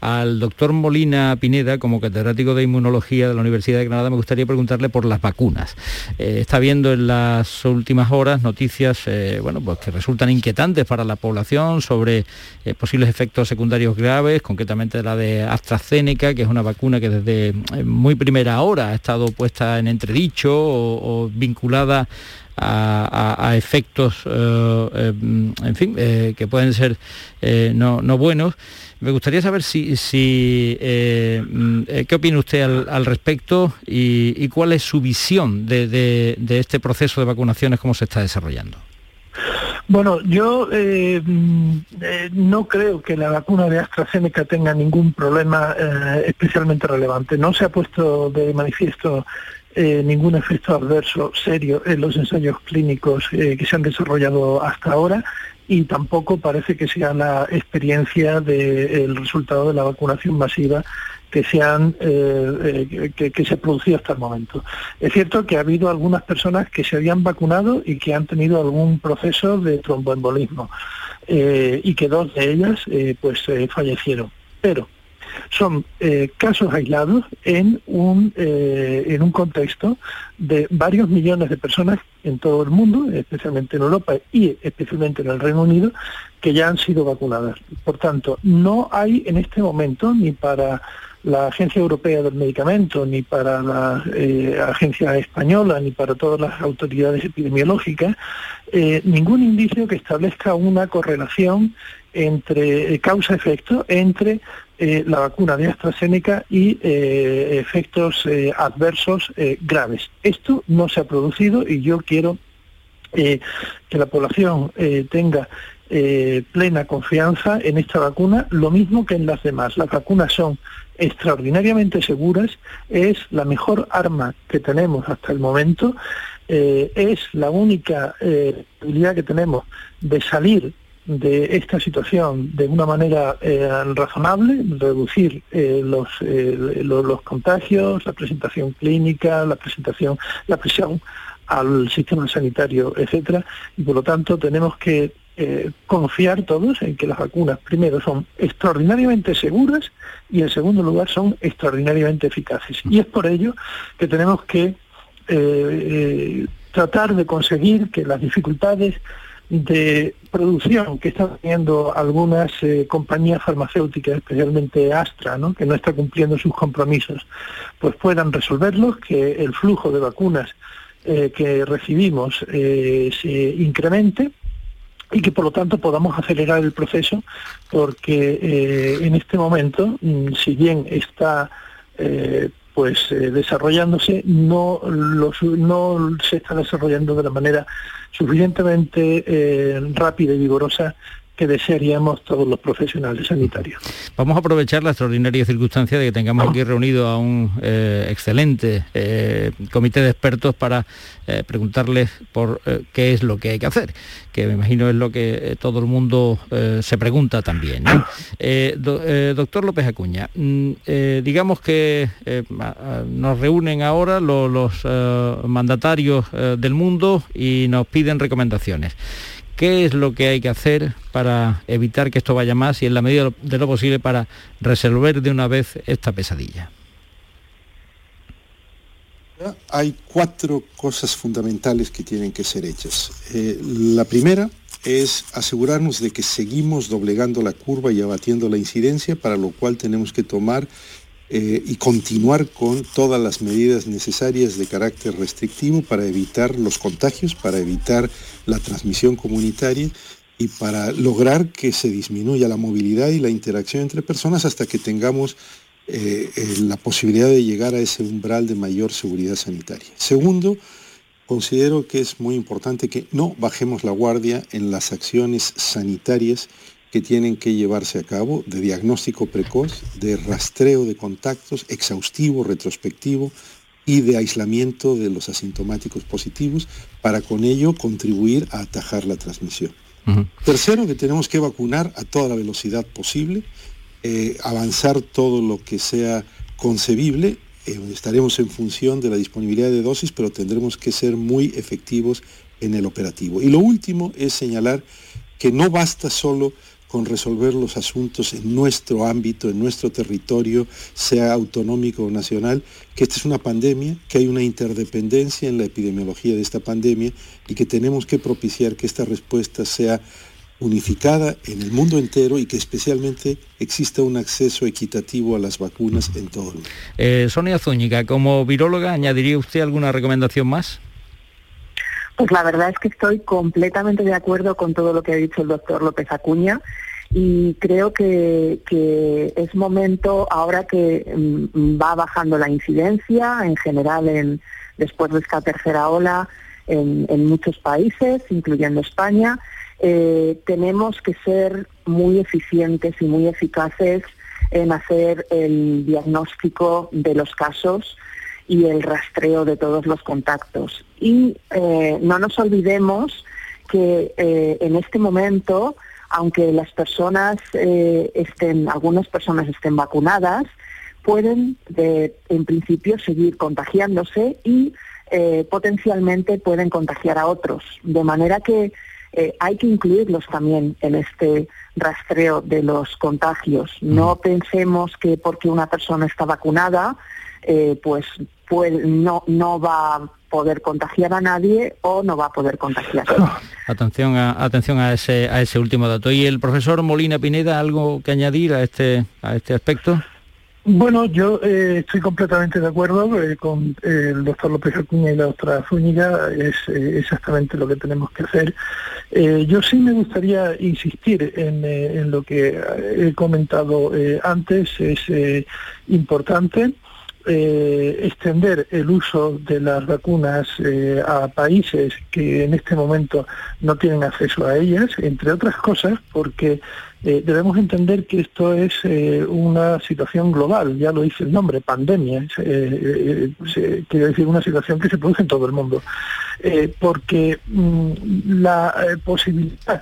Al doctor Molina Pineda, como catedrático de inmunología de la Universidad de Granada, me gustaría preguntarle por las vacunas. Eh, está viendo en las últimas horas noticias eh, bueno, pues que resultan inquietantes para la población sobre eh, posibles efectos secundarios graves, concretamente la de AstraZeneca, que es una vacuna que desde muy primera hora ha estado puesta en entredicho o vinculada a, efectos, eh, eh, en fin, eh, que pueden ser no, buenos. Me gustaría saber si, si qué opina usted al, respecto y, cuál es su visión de, este proceso de vacunaciones, cómo se está desarrollando. Bueno, yo no creo que la vacuna de AstraZeneca tenga ningún problema especialmente relevante. No se ha puesto de manifiesto eh, ningún efecto adverso serio en los ensayos clínicos eh, que se han desarrollado hasta ahora y tampoco parece que sea la experiencia del resultado de la vacunación masiva que se han eh, que, se ha producido hasta el momento. Es cierto que ha habido algunas personas que se habían vacunado y que han tenido algún proceso de tromboembolismo y que dos de ellas pues fallecieron. Pero son eh, casos aislados en un, eh, en un contexto de varios millones de personas en todo el mundo, especialmente en Europa y especialmente en el Reino Unido, que ya han sido vacunadas. Por tanto, no hay en este momento ni para la Agencia Europea del Medicamento, ni para la eh, Agencia Española, ni para todas las autoridades epidemiológicas, ningún indicio que establezca una correlación entre causa-efecto entre eh, la vacuna de AstraZeneca y eh, efectos eh, adversos graves. Esto no se ha producido y yo quiero que la población tenga plena confianza en esta vacuna, lo mismo que en las demás. Las vacunas son extraordinariamente seguras, es la mejor arma que tenemos hasta el momento es la única posibilidad que tenemos de salir de esta situación de una manera eh, razonable, reducir eh, los, eh, lo- los contagios, la presentación clínica, la presentación, la presión al sistema sanitario, etcétera, y por lo tanto tenemos que eh, confiar todos en que las vacunas primero son extraordinariamente seguras y en segundo lugar son extraordinariamente eficaces. Y es por ello que tenemos que eh, eh, tratar de conseguir que las dificultades de producción que están teniendo algunas eh, compañías farmacéuticas, especialmente Astra, ¿no? que no está cumpliendo sus compromisos, pues puedan resolverlos, que el flujo de vacunas eh, que recibimos eh, se incremente y que por lo tanto podamos acelerar el proceso porque en este momento, mm, si bien está pues eh, desarrollándose, no, lo su- no se está desarrollando de la manera suficientemente eh, rápida y vigorosa que desearíamos todos los profesionales sanitarios. Vamos a aprovechar la extraordinaria circunstancia de que tengamos aquí reunido a un eh, excelente eh, comité de expertos para eh, preguntarles por qué es lo que hay que hacer, que me imagino es lo que todo el mundo se pregunta también. ¿no? Do- doctor López Acuña, mm, digamos que eh, a- a- nos reúnen ahora lo- los mandatarios del mundo y nos piden recomendaciones. ¿Qué es lo que hay que hacer para evitar que esto vaya más y en la medida de lo posible para resolver de una vez esta pesadilla? Hay cuatro cosas fundamentales que tienen que ser hechas. Eh, la primera es asegurarnos de que seguimos doblegando la curva y abatiendo la incidencia, para lo cual tenemos que tomar eh, y continuar con todas las medidas necesarias de carácter restrictivo para evitar los contagios, para evitar la transmisión comunitaria y para lograr que se disminuya la movilidad y la interacción entre personas hasta que tengamos eh, eh, la posibilidad de llegar a ese umbral de mayor seguridad sanitaria. Segundo, considero que es muy importante que no bajemos la guardia en las acciones sanitarias que tienen que llevarse a cabo de diagnóstico precoz, de rastreo de contactos, exhaustivo, retrospectivo y de aislamiento de los asintomáticos positivos para con ello contribuir a atajar la transmisión. Tercero, que tenemos que vacunar a toda la velocidad posible, eh, avanzar todo lo que sea concebible. eh, estaremos en función de la disponibilidad de dosis, pero tendremos que ser muy efectivos en el operativo. Y lo último es señalar que no basta solo con resolver los asuntos en nuestro ámbito, en nuestro territorio, sea autonómico o nacional, que esta es una pandemia, que hay una interdependencia en la epidemiología de esta pandemia y que tenemos que propiciar que esta respuesta sea unificada en el mundo entero y que especialmente exista un acceso equitativo a las vacunas en todo el mundo. Eh, Sonia Zúñiga, como viróloga, ¿añadiría usted alguna recomendación más? Pues la verdad es que estoy completamente de acuerdo con todo lo que ha dicho el doctor López Acuña y creo que, es momento, ahora que mm, va bajando la incidencia en general en, después de esta tercera ola en, en muchos países, incluyendo España, eh, tenemos que ser muy eficientes y muy eficaces en hacer el diagnóstico de los casos y el rastreo de todos los contactos. Y eh, no nos olvidemos que eh, en este momento, aunque las personas eh, estén, algunas personas estén vacunadas, pueden de- en principio seguir contagiándose y potencialmente pueden contagiar a otros. De manera que hay que incluirlos también en este rastreo de los contagios. No pensemos que porque una persona está vacunada, eh, pues, pues no, no va a poder contagiar a nadie o no va a poder contagiar. Atención a, atención a ese, a ese último dato. ¿Y el profesor Molina Pineda algo que añadir a este, a este aspecto? Bueno, yo eh, estoy completamente de acuerdo eh, con eh, el doctor López Acuña y la doctora Zúñiga, es eh, exactamente lo que tenemos que hacer. Eh, yo sí me gustaría insistir en, eh, en lo que he comentado eh, antes, es eh, importante eh, extender el uso de las vacunas eh, a países que en este momento no tienen acceso a ellas, entre otras cosas porque eh, debemos entender que esto es eh, una situación global, ya lo dice el nombre, pandemia, eh, se- quiere decir una situación que se produce en todo el mundo, Eh, porque mm, la eh, posibilidad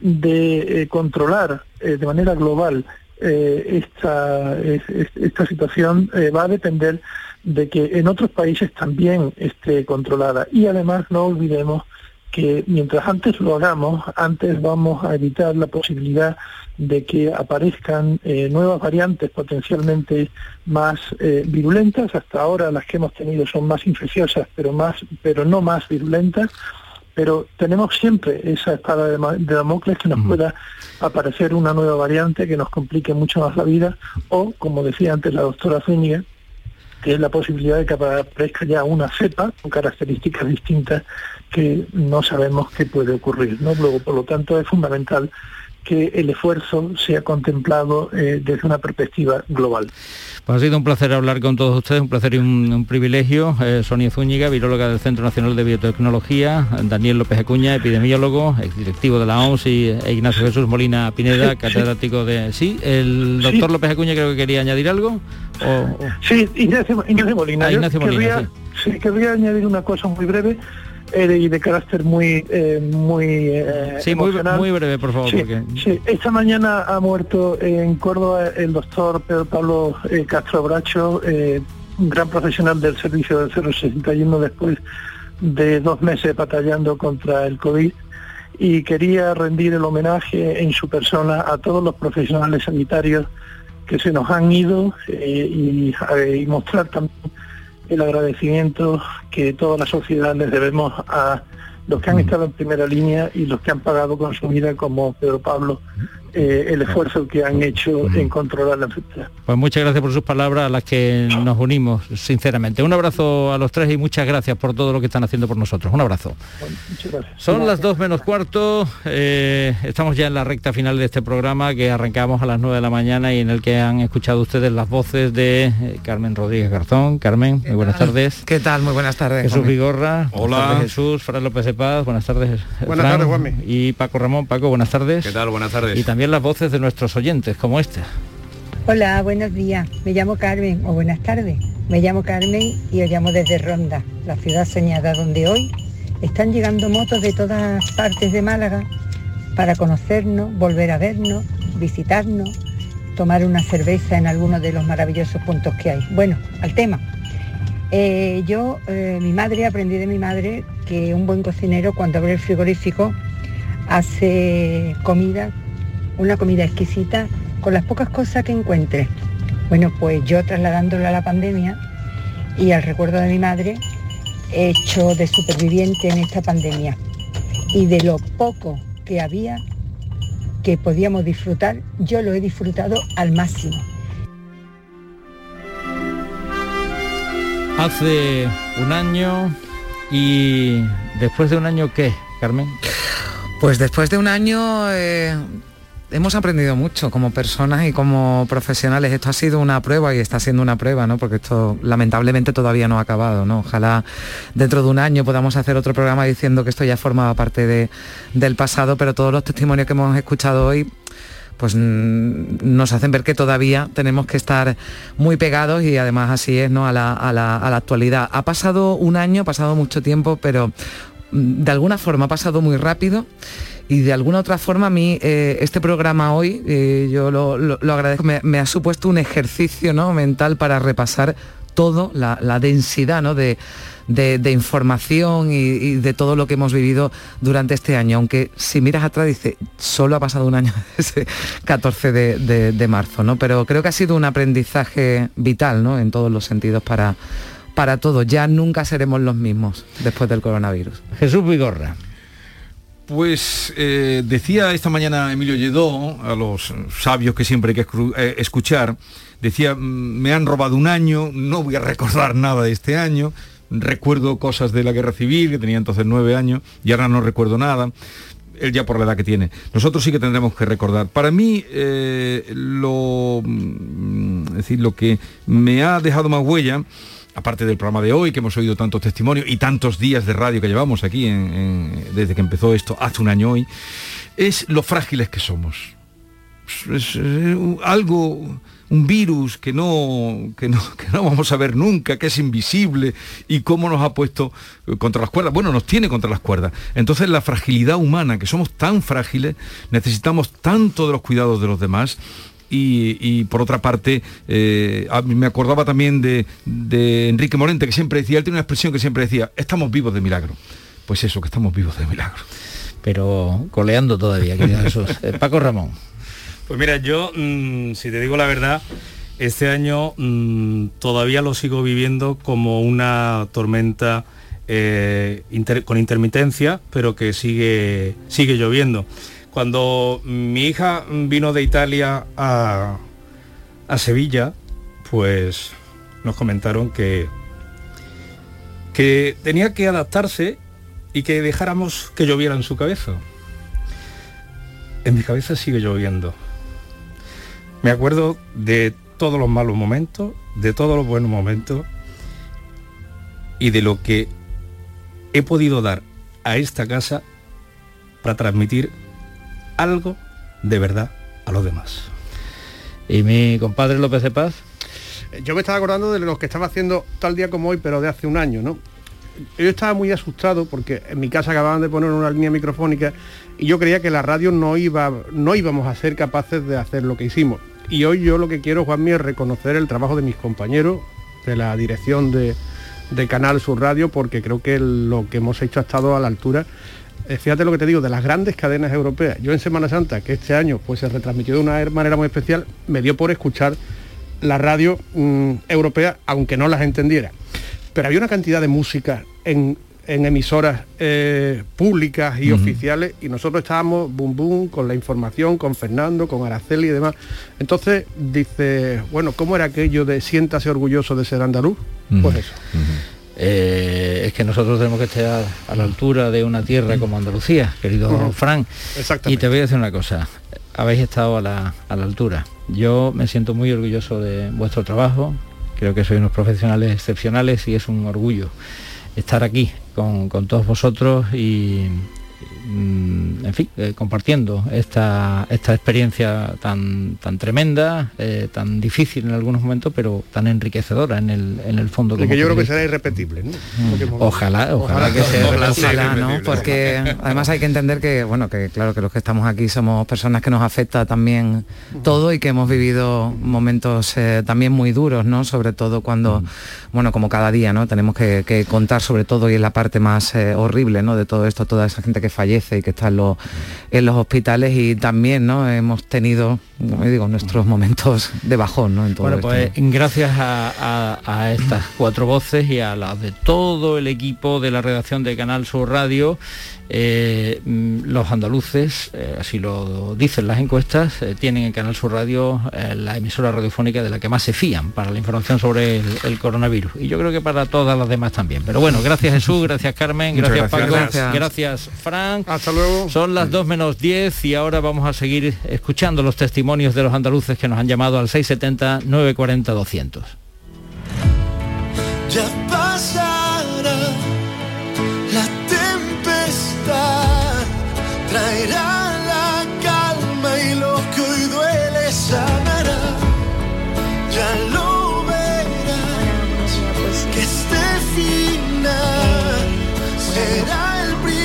de eh, controlar eh, de manera global eh, esta, es- es- esta situación eh, va a depender de que en otros países también esté controlada. Y además no olvidemos que mientras antes lo hagamos, antes vamos a evitar la posibilidad de que aparezcan eh, nuevas variantes potencialmente más eh, virulentas. Hasta ahora las que hemos tenido son más infecciosas, pero más, pero no más virulentas. Pero tenemos siempre esa espada de, de Damocles que nos pueda aparecer una nueva variante que nos complique mucho más la vida, o como decía antes la doctora Zúñiga, que es la posibilidad de que aparezca ya una cepa con características distintas que no sabemos qué puede ocurrir. ¿no? Luego, por lo tanto, es fundamental que el esfuerzo sea contemplado eh, desde una perspectiva global. Pues ha sido un placer hablar con todos ustedes, un placer y un, un privilegio. Eh, Sonia Zúñiga, viróloga del Centro Nacional de Biotecnología, Daniel López Acuña, epidemiólogo, exdirectivo de la OMS y e Ignacio Jesús Molina Pineda, Sí, catedrático de... Sí, el doctor López Acuña creo que quería añadir algo. O- Sí, Ignacio, Ignacio Molina. Ah, Ignacio Molina, querría, sí, querría añadir una cosa muy breve y de carácter muy muy muy eh, Sí, muy, emocional. muy breve, por favor, Sí, porque... sí, esta mañana ha muerto en Córdoba el doctor Pedro Pablo eh, Castro Bracho, eh, un gran profesional del servicio del 061 después de dos meses batallando contra el COVID y quería rendir el homenaje en su persona a todos los profesionales sanitarios que se nos han ido eh, y, eh, y mostrar también el agradecimiento que toda la sociedad les debemos a los que han estado en primera línea y los que han pagado con su vida, como Pedro Pablo, eh, el esfuerzo que han hecho en controlar la enfermedad. Pues muchas gracias por sus palabras a las que nos unimos, sinceramente. Un abrazo a los tres y muchas gracias por todo lo que están haciendo por nosotros. Un abrazo. Muchas gracias. Son las dos menos cuarto, eh, estamos ya en la recta final de este programa que arrancamos a las 9 de la mañana y en el que han escuchado ustedes las voces de eh, Carmen Rodríguez Garzón. Carmen, muy buenas tardes. ¿Qué tal? Muy buenas tardes. Jesús Juanmi. Vigorra, Hola. tardes, Jesús, Fran López de Paz, buenas tardes. Buenas Fran. tardes, Juanmi. Y Paco Ramón, Paco, buenas tardes. ¿Qué tal? Buenas tardes. Y también las voces de nuestros oyentes, como este. Hola, buenos días. Me llamo Carmen, o buenas tardes. Me llamo Carmen y os llamo desde Ronda, la ciudad soñada donde hoy están llegando motos de todas partes de Málaga para conocernos, volver a vernos, visitarnos, tomar una cerveza en algunos de los maravillosos puntos que hay. Bueno, al tema. Eh, yo, eh, mi madre, aprendí de mi madre que un buen cocinero cuando abre el frigorífico hace comida, una comida exquisita con las pocas cosas que encuentre. Bueno, pues yo trasladándolo a la pandemia y al recuerdo de mi madre, he hecho de superviviente en esta pandemia. Y de lo poco que había que podíamos disfrutar, yo lo he disfrutado al máximo. Hace un año y después de un año, ¿qué, Carmen? Pues después de un año eh, hemos aprendido mucho como personas y como profesionales. Esto ha sido una prueba y está siendo una prueba, ¿no? Porque esto lamentablemente todavía no ha acabado, ¿no? Ojalá dentro de un año podamos hacer otro programa diciendo que esto ya formaba parte de- del pasado, pero todos los testimonios que hemos escuchado hoy pues mm, nos hacen ver que todavía tenemos que estar muy pegados y además así es ¿no? a, la, a la- a la actualidad. Ha pasado un año, ha pasado mucho tiempo, pero mm, de alguna forma ha pasado muy rápido y de alguna otra forma a mí eh, este programa hoy, eh, yo lo, agradezco, me, ha supuesto un ejercicio mental para repasar todo, la, densidad de, información y, de todo lo que hemos vivido durante este año. Aunque si miras atrás dice, solo ha pasado un año desde ese 14 de, de- de marzo, ¿no? Pero creo que ha sido un aprendizaje vital, ¿no? En todos los sentidos para, para todos. Ya nunca seremos los mismos después del coronavirus. Jesús Vigorra. Pues eh, decía esta mañana Emilio Lledó, a los sabios que siempre hay que eh, escuchar, decía, "Mm, me han robado un año, no voy a recordar nada de este año, recuerdo cosas de la guerra civil, que tenía entonces nueve años, y ahora no recuerdo nada. Él ya por la edad que tiene. Nosotros sí que tendremos que recordar. Para mí, eh, mm, decir, lo que me ha dejado más huella, aparte del programa de hoy, que hemos oído tantos testimonios y tantos días de radio que llevamos aquí desde que empezó esto, hace un año hoy, es lo frágiles que somos. Es, algo un virus que no, que no, que no vamos a ver nunca, que es invisible y cómo nos ha puesto contra las cuerdas. Bueno, nos tiene contra las cuerdas. Entonces la fragilidad humana, que somos tan frágiles, necesitamos tanto de los cuidados de los demás y, por otra parte, eh, me acordaba también de, Enrique Morente, que siempre decía, él tiene una expresión que siempre decía, estamos vivos de milagro. Pues eso, que estamos vivos de milagro. Pero coleando todavía, querido Jesús. Eh, Paco Ramón. Pues mira, yo, mm, si te digo la verdad, este año mm, todavía lo sigo viviendo como una tormenta eh, con intermitencia, pero que sigue, sigue lloviendo. Cuando mi hija vino de Italia a, Sevilla, pues nos comentaron que, que tenía que adaptarse y que dejáramos que lloviera en su cabeza. En mi cabeza sigue lloviendo. Me acuerdo de todos los malos momentos, de todos los buenos momentos y de lo que he podido dar a esta casa para transmitir algo de verdad a los demás. ¿Y mi compadre López de Paz? Yo me estaba acordando de lo que estaba haciendo tal día como hoy, pero de hace un año, ¿no? Yo estaba muy asustado porque en mi casa acababan de poner una línea microfónica y yo creía que la radio no, iba, no íbamos a ser capaces de hacer lo que hicimos. Y hoy yo lo que quiero, Juanmi, es reconocer el trabajo de mis compañeros, de la dirección de, de Canal Sur Radio, porque creo que lo que hemos hecho ha estado a la altura eh, fíjate lo que te digo, de las grandes cadenas europeas. Yo en Semana Santa, que este año pues, se retransmitió de una manera muy especial, me dio por escuchar la radio mm, europea, aunque no las entendiera. Pero había una cantidad de música en, emisoras eh, públicas y oficiales y nosotros estábamos boom boom con la información, con Fernando, con Araceli y demás. Entonces dice, bueno, ¿cómo era aquello de siéntase orgulloso de ser andaluz? Pues eso. Eh, es que nosotros tenemos que estar a la altura de una tierra como Andalucía, querido Frank. Y te voy a decir una cosa, habéis estado a la, altura. Yo me siento muy orgulloso de vuestro trabajo, creo que sois unos profesionales excepcionales y es un orgullo estar aquí con todos vosotros y, en fin, eh, compartiendo esta, esta experiencia tan, tan tremenda, eh, tan difícil en algunos momentos, pero tan enriquecedora en el, en el fondo. que yo creo que será irrepetible, Ojalá, ojalá, que sea, ojalá, ¿no? Porque además hay que entender que, bueno, que claro que los que estamos aquí somos personas que nos afecta también todo y que hemos vivido momentos eh, también muy duros, ¿no? Sobre todo cuando, bueno, como cada día, ¿no? Tenemos que, que, contar sobre todo y es la parte más horrible, ¿no? De todo esto, toda esa gente que fallece y que está en los, en los hospitales y también ¿no? hemos tenido, como digo, nuestros momentos de bajón. ¿no? bueno, pues gracias a, estas cuatro voces y a las de todo el equipo de la redacción de Canal Sur Radio, eh, mm, los andaluces, eh, así lo dicen las encuestas, eh, tienen en Canal Sur Radio la emisora radiofónica de la que más se fían para la información sobre el, coronavirus. Y yo creo que para todas las demás también. Pero bueno, gracias Jesús, gracias Carmen, gracias, Paco, gracias. Hasta luego. Son las 2 menos 10 y ahora vamos a seguir escuchando los testimonios de los andaluces que nos han llamado al 670 940 200. Ya traerá la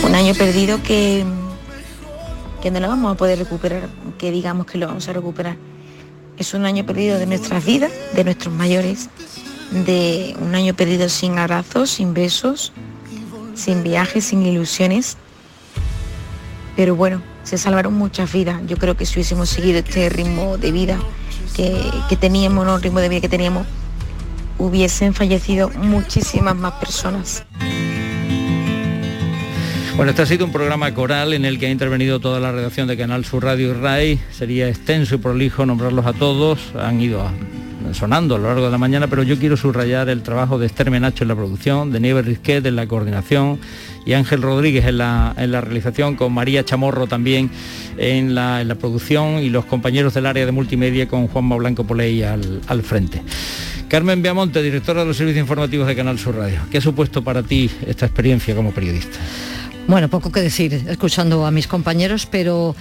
Un año perdido que, que no lo vamos a poder recuperar, que digamos que lo vamos a recuperar. Es un año perdido de nuestras vidas, de nuestros mayores, de un año perdido sin abrazos, sin besos, sin viajes, sin ilusiones pero bueno, se salvaron muchas vidas. Yo creo que si hubiésemos seguido este ritmo de vida que, teníamos, ¿no? el ritmo de vida que teníamos, hubiesen fallecido muchísimas más personas. Bueno, este ha sido un programa coral en el que ha intervenido toda la redacción de Canal Sur Radio y RAI. Sería extenso y prolijo nombrarlos a todos. Han ido sonando a lo largo de la mañana, pero yo quiero subrayar el trabajo de Esther Menacho en la producción, de Nieves Risquet en la coordinación y Ángel Rodríguez en la, en la realización, con María Chamorro también en la, en la producción y los compañeros del área de multimedia con Juanma Blanco Poley al, al frente. Carmen Beamonte, directora de los servicios informativos de Canal Sur Radio. ¿Qué ha supuesto para ti esta experiencia como periodista? Bueno, poco que decir, escuchando a mis compañeros, pero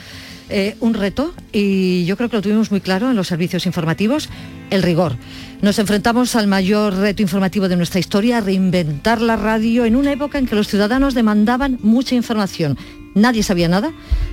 eh, un reto y yo creo que lo tuvimos muy claro en los servicios informativos, el rigor. Nos enfrentamos al mayor reto informativo de nuestra historia, reinventar la radio en una época en que los ciudadanos demandaban mucha información. Nadie sabía nada,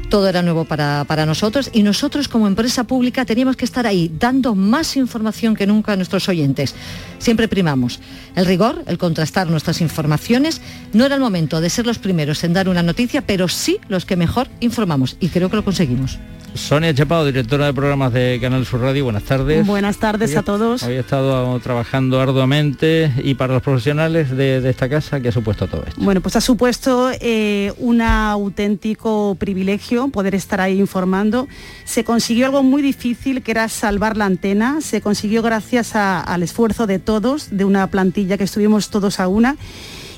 todo era nuevo para, para nosotros y nosotros como empresa pública teníamos que estar ahí dando más información que nunca a nuestros oyentes. Siempre primamos el rigor, el contrastar nuestras informaciones. No era el momento de ser los primeros en dar una noticia, pero sí los que mejor informamos y creo que lo conseguimos. Sonia Chapao, directora de programas de Canal Sur Radio, buenas tardes. Buenas tardes Hoy- a todos. Hoy he estado trabajando arduamente y para los profesionales de, de esta casa, ¿qué ha supuesto todo esto? Bueno, pues ha supuesto eh, un auténtico privilegio poder estar ahí informando. Se consiguió algo muy difícil que era salvar la antena. Se consiguió gracias a- al esfuerzo de todos, de una plantilla que estuvimos todos a una.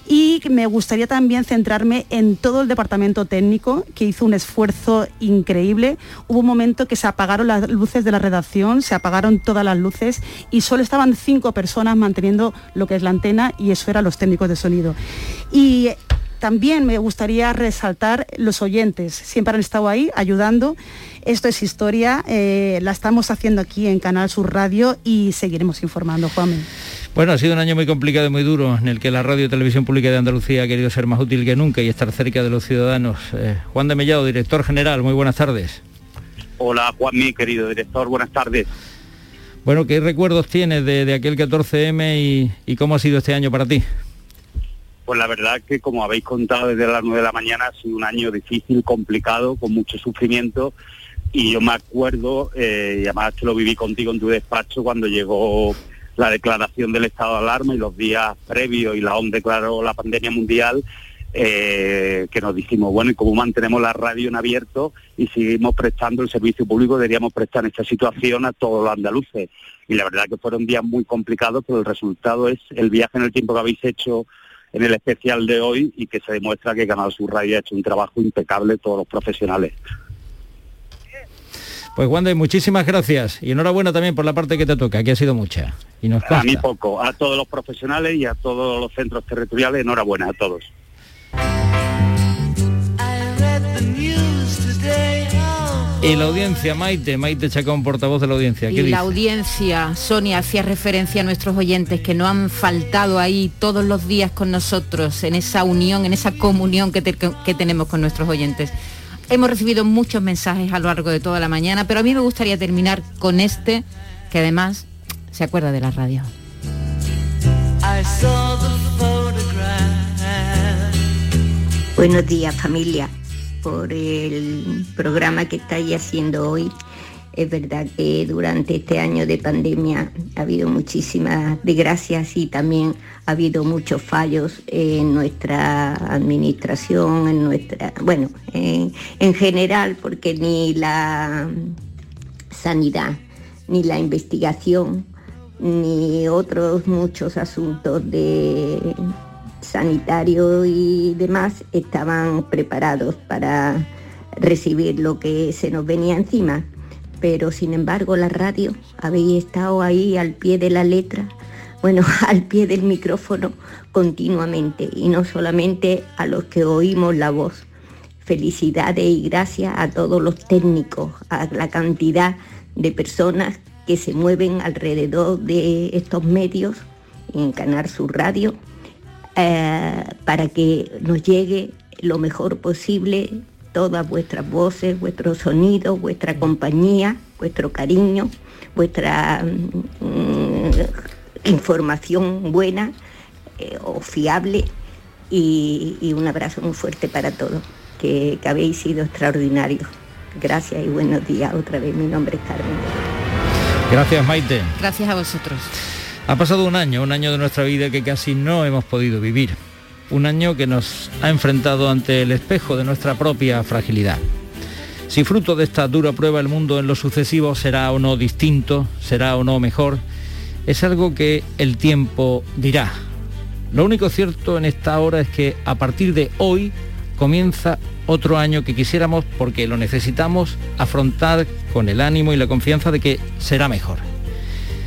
Y me gustaría también centrarme en todo el departamento técnico, que hizo un esfuerzo increíble. Hubo un momento que se apagaron las luces de la redacción, se apagaron todas las luces y solo estaban cinco personas manteniendo lo que es la antena y eso eran los técnicos de sonido. Y también me gustaría resaltar los oyentes, siempre han estado ahí ayudando. Esto es historia, eh, la estamos haciendo aquí en Canal Sur Radio y seguiremos informando, Juanme. Bueno, ha sido un año muy complicado y muy duro en el que la radio y televisión pública de Andalucía ha querido ser más útil que nunca y estar cerca de los ciudadanos. Eh, Juan de Mellado, director general, muy buenas tardes. Hola Juan, mi querido director, buenas tardes. Bueno, ¿qué recuerdos tienes de, de aquel 14M y, y cómo ha sido este año para ti? Pues la verdad que como habéis contado desde las 9 de la mañana ha sido un año difícil, complicado, con mucho sufrimiento y yo me acuerdo, eh, y además te lo viví contigo en tu despacho cuando llegó la declaración del estado de alarma y los días previos y la ONU declaró la pandemia mundial, eh, que nos dijimos, bueno, y cómo mantenemos la radio en abierto y seguimos prestando el servicio público, deberíamos prestar esta situación a todos los andaluces. Y la verdad que fueron días muy complicados, pero el resultado es el viaje en el tiempo que habéis hecho en el especial de hoy y que se demuestra que Canal Sur Radio ha hecho un trabajo impecable todos los profesionales. Pues Juan de, muchísimas gracias y enhorabuena también por la parte que te toca, que ha sido mucha. Y nos A mí poco, a todos los profesionales y a todos los centros territoriales, enhorabuena a todos. Y la audiencia, Maite, Maite Chacón, portavoz de la audiencia. ¿Qué Y la audiencia, Sonia, hacía referencia a nuestros oyentes que no han faltado ahí todos los días con nosotros, en esa unión, en esa comunión que, te- que tenemos con nuestros oyentes. Hemos recibido muchos mensajes a lo largo de toda la mañana, pero a mí me gustaría terminar con este, que además se acuerda de la radio. Buenos días familia, por el programa que estáis haciendo hoy. Es verdad que durante este año de pandemia ha habido muchísimas desgracias y también ha habido muchos fallos en nuestra administración, en nuestra, bueno, en, en general, porque ni la sanidad, ni la investigación, ni otros muchos asuntos de sanitario y demás estaban preparados para recibir lo que se nos venía encima. Pero sin embargo la radio habéis estado ahí al pie de la letra, bueno, al pie del micrófono continuamente y no solamente a los que oímos la voz. Felicidades y gracias a todos los técnicos, a la cantidad de personas que se mueven alrededor de estos medios en Canal Sur Radio eh, para que nos llegue lo mejor posible todas vuestras voces, vuestros sonidos, vuestra compañía, vuestro cariño, vuestra mm, información buena eh, o fiable y, y un abrazo muy fuerte para todos, que, que habéis sido extraordinarios. Gracias y buenos días otra vez. Mi nombre es Carmen. Gracias, Maite. Gracias a vosotros. Ha pasado un año, un año de nuestra vida que casi no hemos podido vivir. Un año que nos ha enfrentado ante el espejo de nuestra propia fragilidad. Si fruto de esta dura prueba el mundo en lo sucesivo será o no distinto, será o no mejor, es algo que el tiempo dirá. Lo único cierto en esta hora es que a partir de hoy comienza otro año que quisiéramos, porque lo necesitamos, afrontar con el ánimo y la confianza de que será mejor.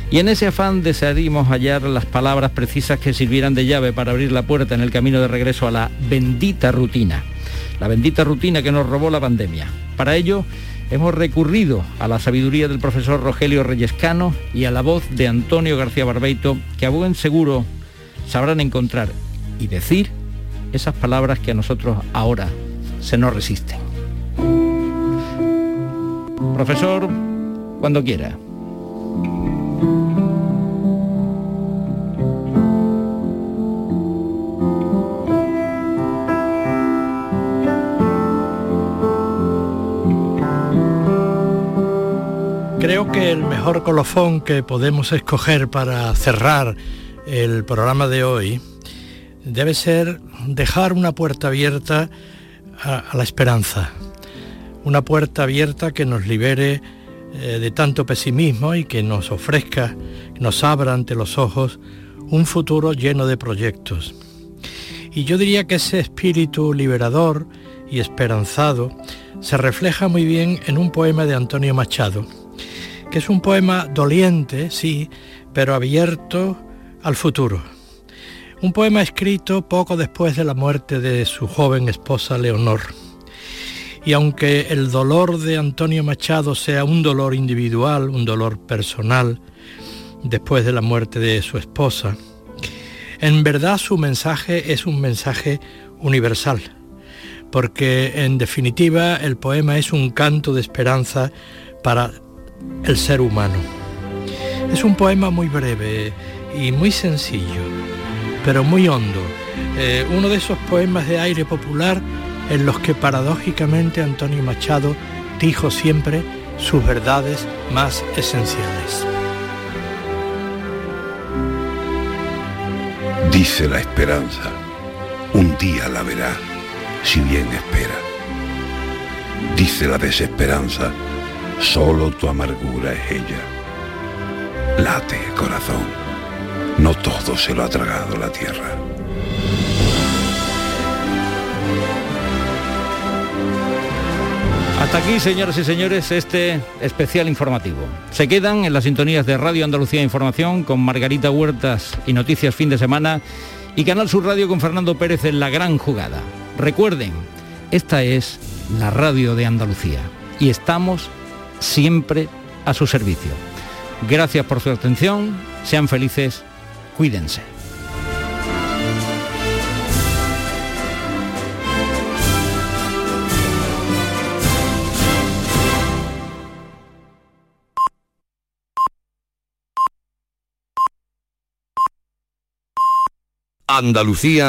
Y en ese afán desearíamos hallar las palabras precisas que sirvieran de llave para abrir la puerta en el camino de regreso a la bendita rutina. La bendita rutina que nos robó la pandemia. Para ello, hemos recurrido a la sabiduría del profesor Rogelio Reyescano y a la voz de Antonio García Barbeito, que a buen seguro sabrán encontrar y decir esas palabras que a nosotros ahora se nos resisten. Profesor, cuando quiera. Creo que el mejor colofón que podemos escoger para cerrar el programa de hoy debe ser dejar una puerta abierta a, la esperanza, una puerta abierta que nos libere eh, de tanto pesimismo y que nos ofrezca, nos abra ante los ojos un futuro lleno de proyectos. Y yo diría que ese espíritu liberador y esperanzado se refleja muy bien en un poema de Antonio Machado, es un poema doliente, sí, pero abierto al futuro. Un poema escrito poco después de la muerte de su joven esposa Leonor. Y aunque el dolor de Antonio Machado sea un dolor individual, un dolor personal, después de la muerte de su esposa, en verdad su mensaje es un mensaje universal, porque en definitiva el poema es un canto de esperanza para el ser humano. Es un poema muy breve y muy sencillo, pero muy hondo. Eh, uno de esos poemas de aire popular en los que paradójicamente Antonio Machado dijo siempre sus verdades más esenciales. Dice la esperanza, un día la verá, si bien espera. Dice la desesperanza, solo tu amargura es ella. Late, corazón, no todo se lo ha tragado la tierra. Hasta aquí, señoras y señores, este especial informativo. Se quedan en las sintonías de Radio Andalucía Información con Margarita Huertas y Noticias Fin de Semana y Canal Sur Radio con Fernando Pérez en La Gran Jugada. Recuerden, esta es la radio de Andalucía y estamos siempre a su servicio. Gracias por su atención, sean felices, cuídense. Andalucía